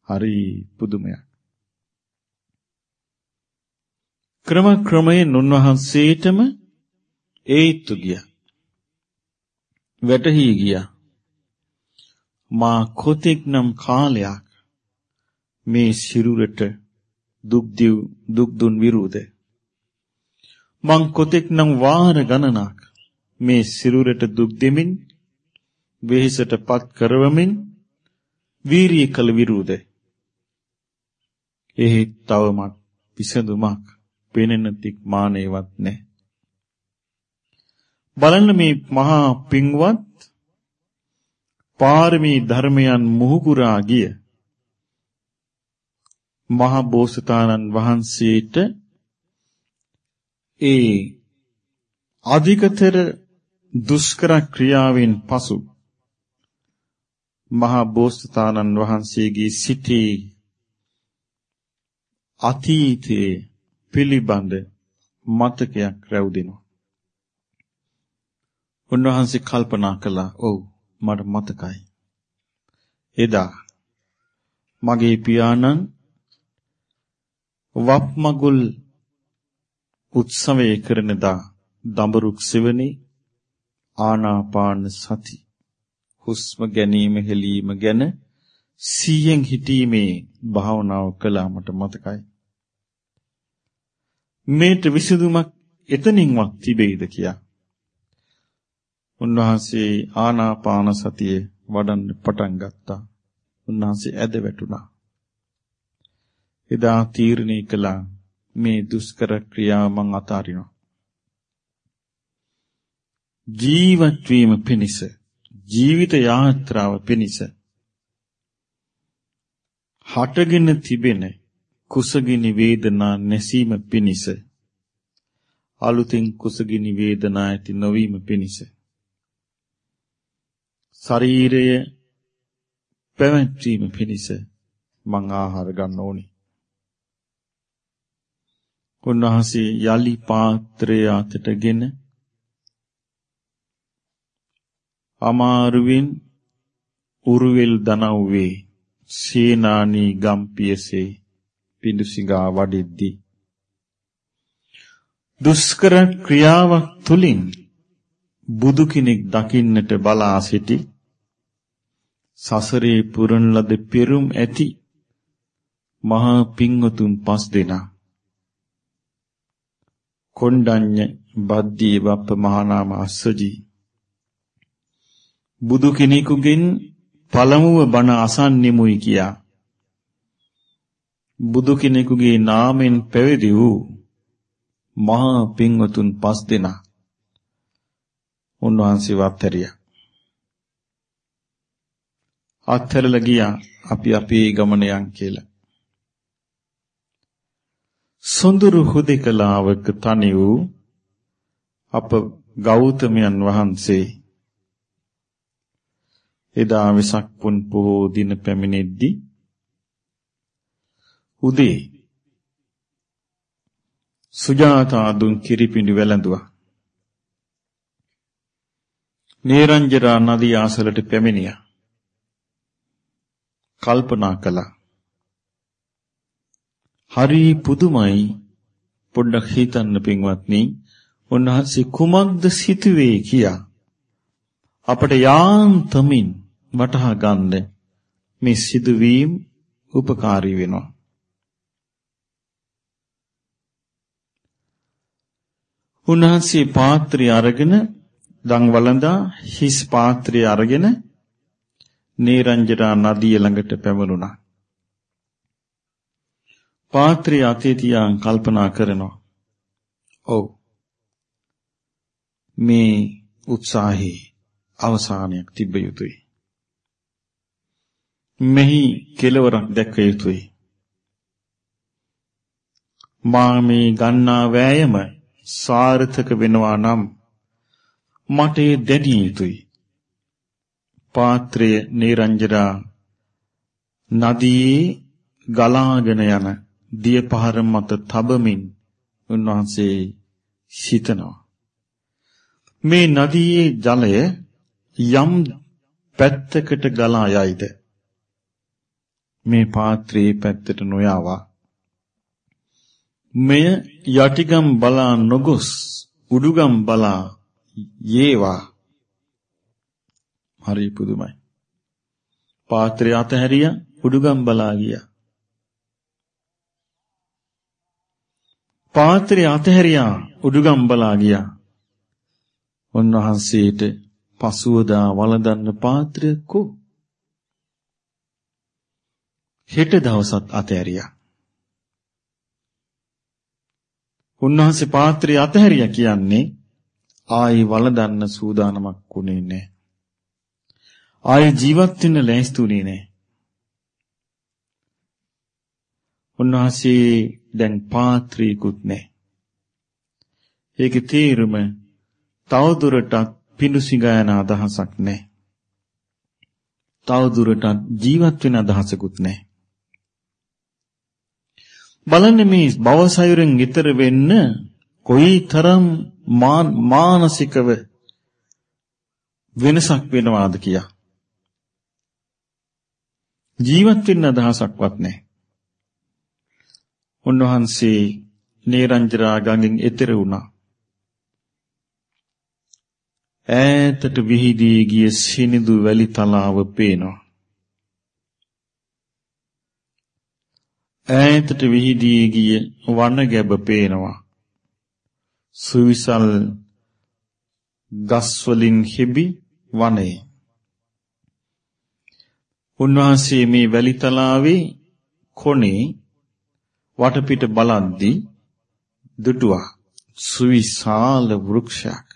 හරි පුදුමයක්. ක්‍රම ක්‍රමයෙන් උන්වහන්සේටම ඒත්තු ගියා. වැටහි ගියා. මා කොතෙක් නම් කාලයක් මේ සිරුරට දුක් දුක් දුන් විරුද? මං කොතෙක් නම් වාර ගණනක් මේ සිරුරට දුක් දෙමින් වෙහෙසටපත් කරවමින් වීරිය කළ විරුද? එහි තවමත් විසඳුමක් පෙනෙන තික් මානේවත් නැහැ. බලන්න මේ මහා පින්වත් පාරමී ධර්මයන් මුහුකුරා ගිය මහ බෝසතාණන් වහන්සේට ඒ අධිකතර දුෂ්කර ක්‍රියාවෙන් පසු මහා බෝසතාණන් වහන්සේගේ සිටී අතීතයේ පිළිබඳ මතකයක් රැවුදිනවා. උන්වහන්සේ කල්පනා කළා ඔව් මට මතකයි. එදා මගේ පියාණන් වප්මගුල් උත්සවය කරන දා දඹරුක් සෙවණේ ආනාපාන සති හුස්ම ගැනීම හෙලීම ගැන සියෙන් හිටීමේ භාවනාව කළා මට මතකයි. මේට විසඳුමක් එතනින්වත් තිබෙයිද කියා. උන්වහන්සේ ආනාපාන සතිය වඩන්න පටන් ගත්තා. උන්වහන්සේ ඇද වැටුණා. එදා තීරණය කළා මේ දුෂ්කර ක්‍රියාව මං අතාරිනවා. ජීවත් වීම පිණිස ජීවිත යාත්‍රාව පිණිස හටගෙන තිබෙන කුසගිනි වේදනා නැසීම පිණිස අලුතින් කුසගිනි වේදනා ඇති නොවීම පිණිස ශරීරය පැවැත්වීම පිණිස මං ආහාර ගන්න ඕනි. උන්වහන්සේ යලි පාත්‍රය අතටගෙන අමාරුවෙන් උරුවෙල් දනව්වේ සීනානී ගම්පියසේ පිඬුසිඟා වඩිද්දී දුෂ්කර ක්‍රියාවක් තුලින් බුදු කෙනෙක් දකින්නට බලා සිටි සසරේ පුරන ලද පෙරුම් ඇති මහා පින්වතුන් පස් දෙනා. කොණ්ඩඤ්ඤ බද්දී බප්ප මහානාම අස්සජී. බුදු කෙනෙකුගෙන් පළමුව බණ අසන්නෙමුයි කියා. බුදු කෙනෙකුගේ නාමෙන් පැවිදි වූ මහා පින්වතුන් පස් දෙනා. උන්වහන්සේ වත්තරියා අත්හැරලා ගියා. අපි අපේ ගමන යන් කියලා. සොඳුරු හුදෙකලාවක තනි වූ අප ගෞතමයන් වහන්සේ එදා වෙසක් පුන් පොහෝ දින පැමිණෙද්දී උදේ සුජාතා දුන් කිරිපිඬු වැළඳුවා. නේරංජරා නදිය ආසලට පැමිණියා. කල්පනා කළා. හරි පුදුමයි පොඩ්ඩක් හිතන්න පින්වත්නි උන්වහන්සේ කුමක්ද සිතුවේ කියා අපට යාන්තමින් වටහා ගන්න මේ සිදුවීම් උපකාරී වෙනවා උන්වහන්සේ පාත්‍රය අරගෙන දන් වළඳා හිස් පාත්‍රය අරගෙන නේරංජරා නදිය ළඟට පැමිණුණා. පාත්‍රය අතේ තියාන් කල්පනා කරනවා. ඔව්. මේ උත්සාහේ අවසානයක් තිබ්බ යුතුයි. මෙහි කෙලවරක් දැක්ක යුතුයි. මා මේ ගන්නා වෑයම සාර්ථක වෙනවා නම් මට ඒ දැනිය යුතුයි. පාත්‍රය නිරංජරා නදියේ ගලාගෙන යන දිය පහර මත තබමින් උන්වහන්සේ සිතනවා. මේ නදියේ ජලය යම් පැත්තකට ගලා යයිද මේ පාත්‍රයේ පැත්තට නොයාවා මෙය යටිගම් බලා නොගොස් උඩුගම් බලා යේවා හරි පුදුමයි. පාත්‍රය අතහැරිය උඩුගම් බලා ගියා පාත්‍රය අතහැරියා උඩුගම් බලා ගියා උන්වහන්සේට පසුවදා වළඳන්න පාත්‍රය කො? හෙට දවසත් අතහැරියා. උන්වහන්සේ පාත්‍රය අතහැරියා කියන්නේ ආයි වළඳන්න සූදානමක් වුණේ නැහැ. ආයි ජීවත් වෙන්න ලෑස්තුනේ නැහැ. උන්වහන්සේ දැන් පාත්‍රිකුත් නැහැ. ඒකේ තීරම තවදුරටත් පිඬුසිඟ යන අදහසක් නැහැ. තවදුරටත් ජීවත් වෙන අදහසකුත් නැහැ. බලන්න මේ භවසයුරෙන් ඈතර වෙන්න කොයිතරම් මානසිකව වෙනසක් වෙනවාද කියා. ජීවත් වෙන්න අදහසක්වත් නැහැ. උන්වහන්සේ නේරංජරා ගඟෙන් එතෙර වුණා. ඈතට විහිදී ගිය සිනිඳු වැලි තලාව පේනවා. ඈතට විහිදී ගිය වන ගැබ පේනවා. සුවිසල් ගස් වලින් හිබි වනයේ. උන්වහන්සේ මේ වැලිතලාවේ කොනේ වටපිට බලද්දී දුටුවා සුවිශාල වෘක්ෂයක්.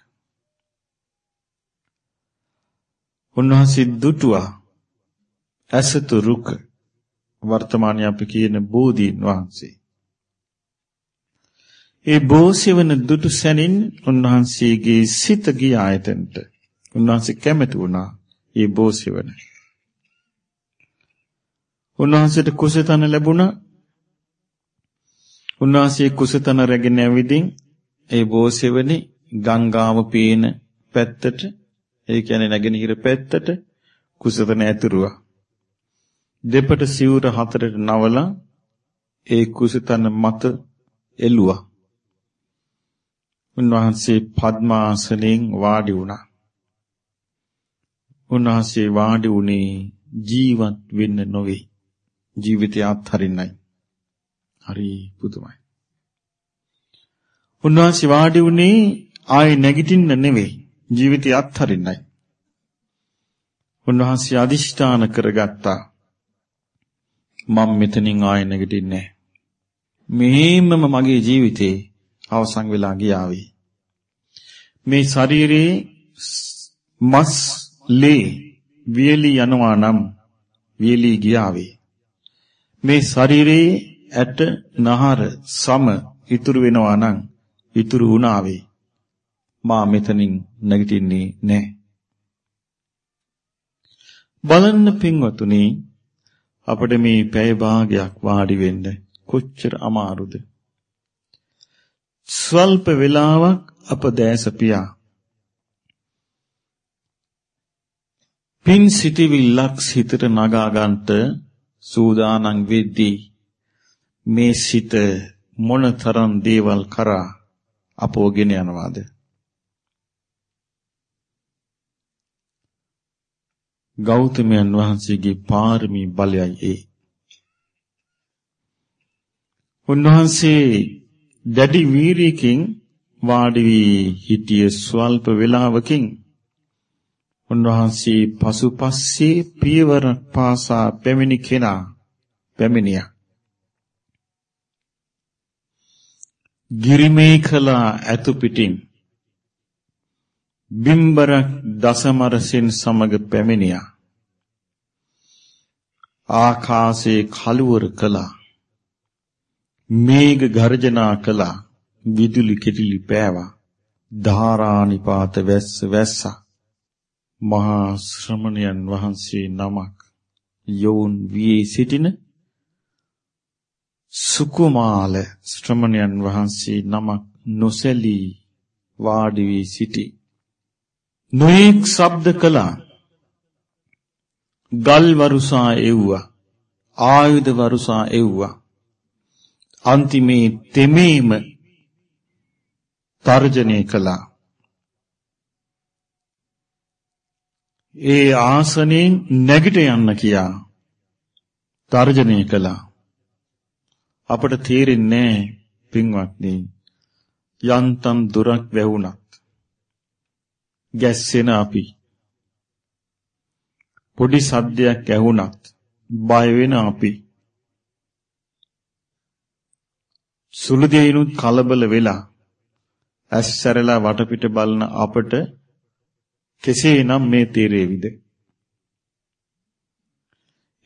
උන්වහන්සේ දුටුවා ඇසතු රුක වර්තමානයේ අපි කියන බෝධීන් වහන්සේ. ඒ බෝසෙවන දුටු සැනින් උන්වහන්සේගේ සිත ගිය ආයතනට උන්වහන්සේ කැමති වුණා ඒ බෝසෙවන. උන්වහන්සේට කුසතන ලැබුණා. උන්වහන්සේ කුසතන රැගෙන ඇවිදින් ඒ බෝසෙවනේ ගංගාව පේන පැත්තට ඒ කියන්නේ නැගෙනහිර පැත්තට කුසතන ඇතුරුවා. දෙපට සිවුර හතරට නවලා ඒ කුසිතන මත එළුවා. උන්වහන්සේ පద్මාසනෙන් වාඩි වුණා. උන්වහන්සේ වාඩි වුණේ ජීවත් වෙන්න නොවේ. ජීවිතය අත්හරින්නයි. හරි පුදුමයි. උන්වහන්සේ වාඩි වුණේ ආයේ නැගිටින්න නෙවෙයි ජීවිතය අත්හරින්නයි. උන්වහන්සේ අදිෂ්ඨාන කරගත්තා. මම මෙතනින් ආයෙ නැගිටින්නේ මෙහෙමම මගේ ජීවිතේ අවසන් වෙලා ගියාවේ. මේ ශරීරේ මස් ලේ වියලි යනවා නම් වියලි ගියාවේ. මේ ශරීරේ ඇට නහර සම ඉතුරු වෙනවා නම් ඉතුරු වුණාවේ. මා මෙතනින් නැගිටින්නේ නැහැ. බලන්න පින්වතුනි අපිට මේ පැය භාගයක් වාඩි වෙන්න කොච්චර අමාරුද ස්වල්ප වේලාවක් අප දැස පියා පින් සිටිවිල්ලක් සිතට නගා ගන්නට සූදානම් වෙද්දී මේ සිත මොනතරම් දේවල් කරා අපෝගෙන යනවාද ගෞතමයන් වහන්සේගේ පාරමී බලයයි ඒ. උන්වහන්සේ දැඩි වීරියකින් වාඩි වී හිටිය ස්වල්ප වේලාවකින් උන්වහන්සේ පසුපස්සේ පියවර පාසා පැමිණි කෙනා පැමිණියා. ගිරිමේ කලා ඇතු පිටින් බිම්බරක් දසමරසින් සමග පැමිණියා. ආකාශයේ කළුවර කළා. මේඝ ගර්ජනා කළා. විදුලි කෙටිලි පෑවා. ධාරානිපාත වැස්ස වැස්සා. මහා ශ්‍රමණයන් වහන්සේ නමක් යෝන් වී සිටින සුකුමාල ශ්‍රමණයන් වහන්සේ නමක් නොසැලී වාඩි වී සිටි. නොඑක් ශබ්ද කළා. ගල් වරුසා එව්වා. ආයුධ වරුසා එව්වා. අන්තිමේ තෙමේම තර්ජනය කළා. ඒ ආසනෙන් නැගිට යන්න කියා තර්ජනය කළා. අපට තේරෙන්නේ පින්වත්නි යන්තම් දුරක් වැහුණත් ගැස්සෙන අපි පොඩි සද්දයක් ඇහුණත් බය වෙන අපි සුළු දෙයිනුත් කලබල වෙලා ඇස් සැරලා වටපිට බලන අපට කෙසේනම් මේ තේරෙවිද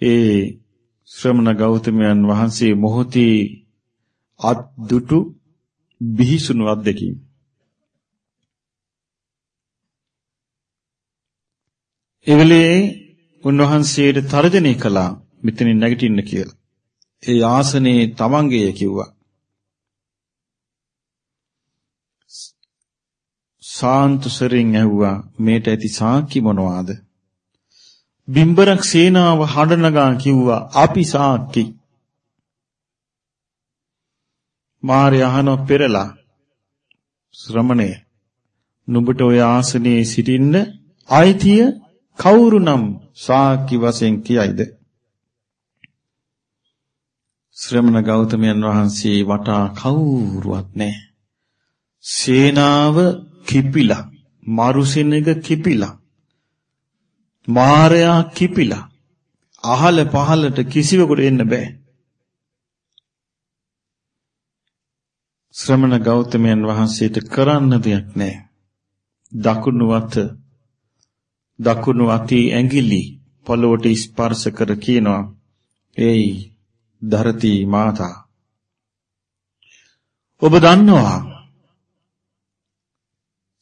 ඒ ශ්‍රමණ ගෞතමයන් වහන්සේ මොහොතේ අත් දුටු බිහිසුණු අත්දැකීම් එවෙලේ උන්වහන්සේට තර්ජනය කළා මෙතනින් නැගිටින්න කියලා. ඒ ආසනේ තමන්ගේය කිව්වා. සාන්තුසරින් ඇහුවා මේට ඇති සාක්ෂි මොනවාද? බිම්බරක් සේනාව හඬනගා කිව්වා අපි සාක්ෂි. මාර්ය අහන පෙරලා ශ්‍රමණය නුඹට ඔය ආසනයේ සිටින්න අයිතිය කවුරුනම් සාක්ෂි වශයෙන් කියයිද? ශ්‍රමණ ගෞතමයන් වහන්සේ වටා කවුරුවත් නැහැ. සේනාව කිපිලා, මරුසෙනග කිපිලා. මාරයා කිපිලා. අහල පහලට කිසිවෙකුට එන්න බෑ. ශ්‍රමණ ගෞතමයන් වහන්සේට කරන්න දෙයක් නැහැ. දකුණු අත දකුණු අතේ ඇඟිලි පොළොවට ස්පර්ශ කර කියනවා ඒයි ධරති මාතා ඔබ දන්නවා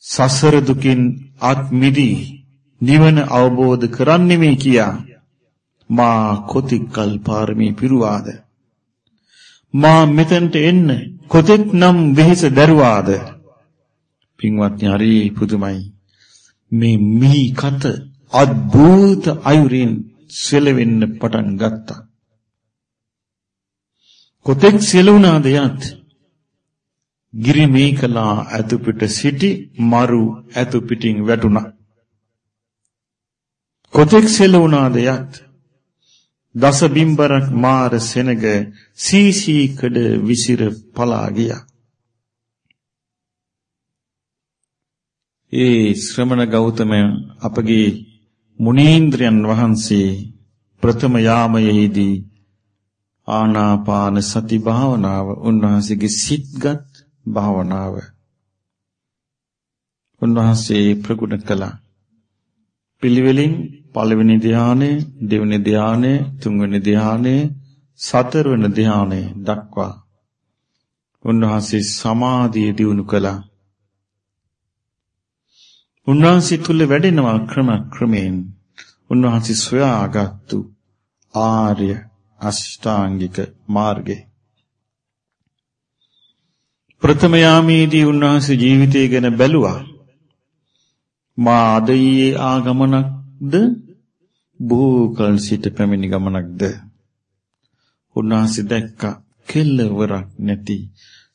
සසර දුකින් අත් මිදී නිවන අවබෝධ කරන්නේ මේ කියා මා කොතික්කල් පාරමී පිරුවාද? මා මෙතනට එන්න කොතෙක් නම් වෙහෙස දරුවාද? පින්වත්නි හරි පුදුමයි. මේ මිහි කත අద్భుත අයුරින් සෙලවෙන්න පටන් ගත්තා. කොතෙක් සෙලුණාද යත් ගිරි මේකලා ඇතු පිට සිටි මරු ඇතු පිටින් වැටුණා. කොතෙක් සෙලුණාද යත් දස බිම්බරක් මාර සෙනග සීසී කඩ විසිර පලා ගියා. ඒ ශ්‍රමණ ගෞතමයන් අපගේ මුනීන්ද්‍රයන් වහන්සේ ප්‍රථම යාමයේදී ආනාපාන සති භාවනාව උන්වහන්සේගේ සිත්ගත් භාවනාව. උන්වහන්සේ ප්‍රගුණ කළා. පිළිවෙලින් පළවෙනි ධානය දෙවෙනි ධානය තුන්වෙනි ධානය සතරවෙනි ධානය දක්වා උන්වහන්සේ සමාධිය දියුණු කළා. උන්වහන්සේ තුල වැඩෙනවා ක්‍රම ක්‍රමයෙන්. උන්වහන්සේ සොයාගත්තු ආර්ය අෂ්ටාංගික මාර්ගය. ප්‍රථම යාමේදී උන්වහන්සේ ජීවිතය ගැන බැලුවා. මා අද ඊයේ ආ ගමනක්ද බොහෝ කල සිට පැමිණි ගමනක්ද? උන්වහන්සේ දැක්ක කෙල්ලවරක් නැති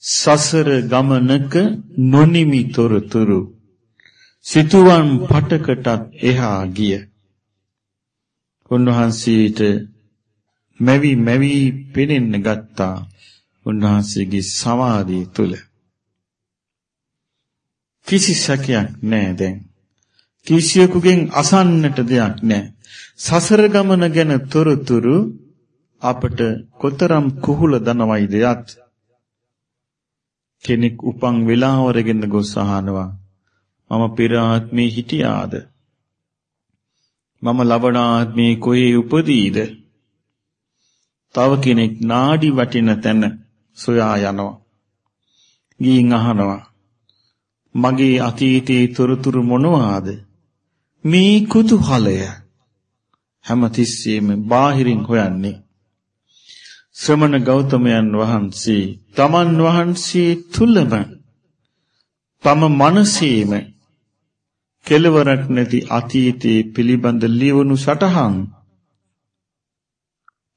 සසර ගමනක නොනිමි තොරතුරු සිතුවන් පටකටත් එහා ගිය. උන්වහන්සේට මැවි මැවි පෙනෙන්න ගත්තා. උන්වහන්සේගේ සමාධිය තුල කිසි සැකයක් නැහැ දැන්. කිසියෙකුගෙන් අසන්නට දෙයක් නැහැ සසර ගමන ගැන තොරතුරු අපට කොතරම් කුහුල දනවයිද යත්? කෙනෙක් උපන් වෙලාවරගෙන ගොස් අහනවා. මම පෙර ආත්මේ හිටියාද? මම ලබන ආත්මේ කොහේ උපදීද? තව කෙනෙක් නාඩි වටින තැන සොයා යනවා. ගිහින් අහනවා මගේ අතීතයේ තොරතුරු මොනවාද? මේ කුතුහලය. හැමතිස්සෙම බාහිරින් හොයන්නේ ශ්‍රමණ ගෞතමයන් වහන්සේ තමන් වහන්සේ තුලම තම මනසේම කෙලවරක් නැති අතීතයේ පිළිබඳ ලියවුණු සටහන්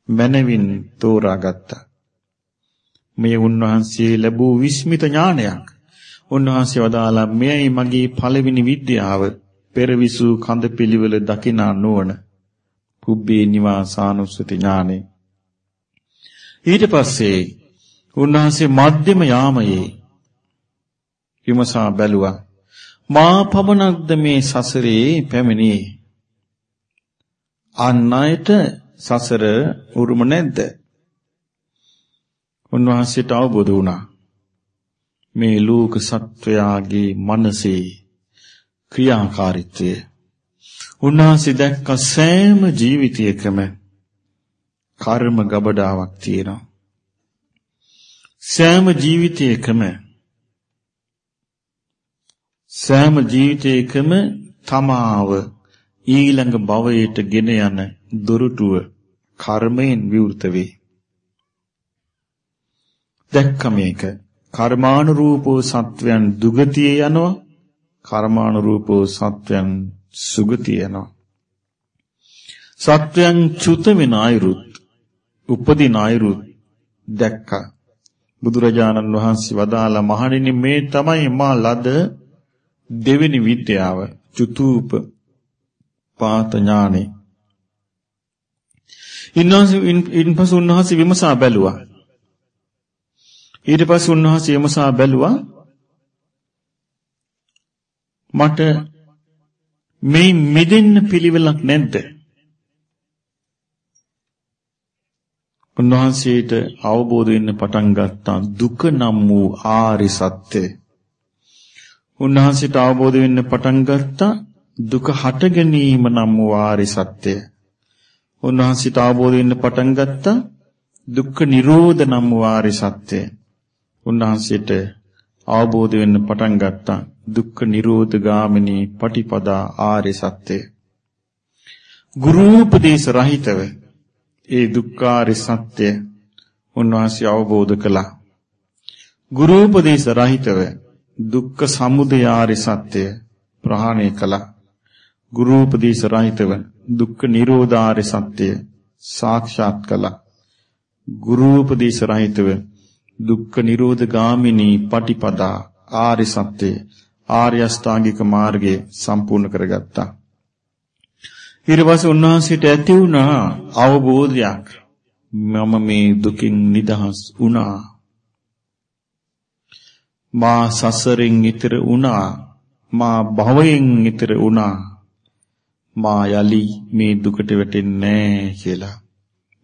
මනවින් තෝරාගත්තා. මේ උන්වහන්සේ ලැබූ විස්මිත ඥානයක්. උන්වහන්සේ වදාලා මෙයයි මගේ පළවෙනි විද්‍යාව. පෙරවිසු කඳ පිළිවෙල දකිනා නුවණ. පුබ්බේ නිවාසානුස්සති ඥානෙ. ඊට පස්සේ උන්වහන්සේ මධ්‍යම යාමයේ විමසා බැලුවා මා පමණක්ද මේ සසරේ පැමිණියේ අන් අයට සසර උරුම නැද්ද උන්වහන්සේට අවබෝධ වුණා. මේ ලෝක සත්වයාගේ මනසේ ක්‍රියාකාරීත්වය. උන්වහන්සේ දැක්ක සෑම ජීවිතයකම කර්ම ගබඩාවක් තියෙනවා. සෑම ජීවිතයකම සෑම ජීවිතයකම තමාව ඊළඟ භවයට ගෙන යන දොරටුව කර්මයෙන් විවෘත වේ. දැක්ක මේක. කර්මානුරූපෝ සත්වයන් දුගතිය යනවා. කර්මානුරූපෝ සත්වයන් සුගතිය යනවා. සත්වයන් චුත වෙන අයුරුත් උපදින අයුරුත් දැක්කා. බුදුරජාණන් වහන්සේ වදාලා මහණෙනි මේ තමයි මා ලද දෙවෙනි විද්‍යාව චුතූප පාත ඥානෙ. ඉන්වහන්සේ ඉන්පසු උන්වහන්සේ විමසා බැලුවා. ඊට පස්සේ උන්වහන්සේ විමසා බැලුවා මට මේ මෙදෙන්න පිළිවෙලක් නැද්ද? උන්වහන්සේට අවබෝධ වෙන්න පටන් ගත්තා. දුක නම් වූ ආරි සත්‍යය උන්වහන්සේට අවබෝධ වෙන්න පටන් ගත්තා. දුක හට ගැනීම නම් වූ ආරි සත්‍යය. උන්වහන්සේට අවබෝධ වෙන්න පටන් ගත්තා. දුක්ඛ නිරෝධ නම් වූ ආරි සත්‍යය. උන්වහන්සේට අවබෝධ වෙන්න පටන් ගත්තා දුක්ඛ නිරෝධ ගාමිනී පටිපදා ආරි සත්‍යය. ගුරුපදේශ රහිතව ඒ දුක්ඛාරි සත්‍ය උන්වහන්සේ අවබෝධ කළා. ගුරුපදේශ රහිතව දුක්ඛ සමුදය ආරි සත්‍ය ප්‍රහාණය කළා. ගුරු උපදේශ රහිතව දුක්ඛ නිරෝධාරි සත්‍ය සාක්ෂාත් කළා. ගුරු උපදේශ රහිතව දුක්ඛ නිරෝධ ගාමිනී පටිපදා ආරි සත්‍ය ආර්ය අෂ්ටාංගික මාර්ගය සම්පූර්ණ කරගත්තා. ඊට පස්සේ උන්වහන්සේට ඇති වුණා අවබෝධයක් මම මේ දුකින් නිදහස් වුණා. මා සසරෙන් ඈතර වුණා මා භවයෙන් ඈතර වුණා. මා යලි මේ දුකට වැටෙන්නේ කියලා.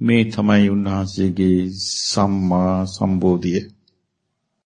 මේ තමයි උන්වහන්සේගේ සම්මා සම්බෝධිය.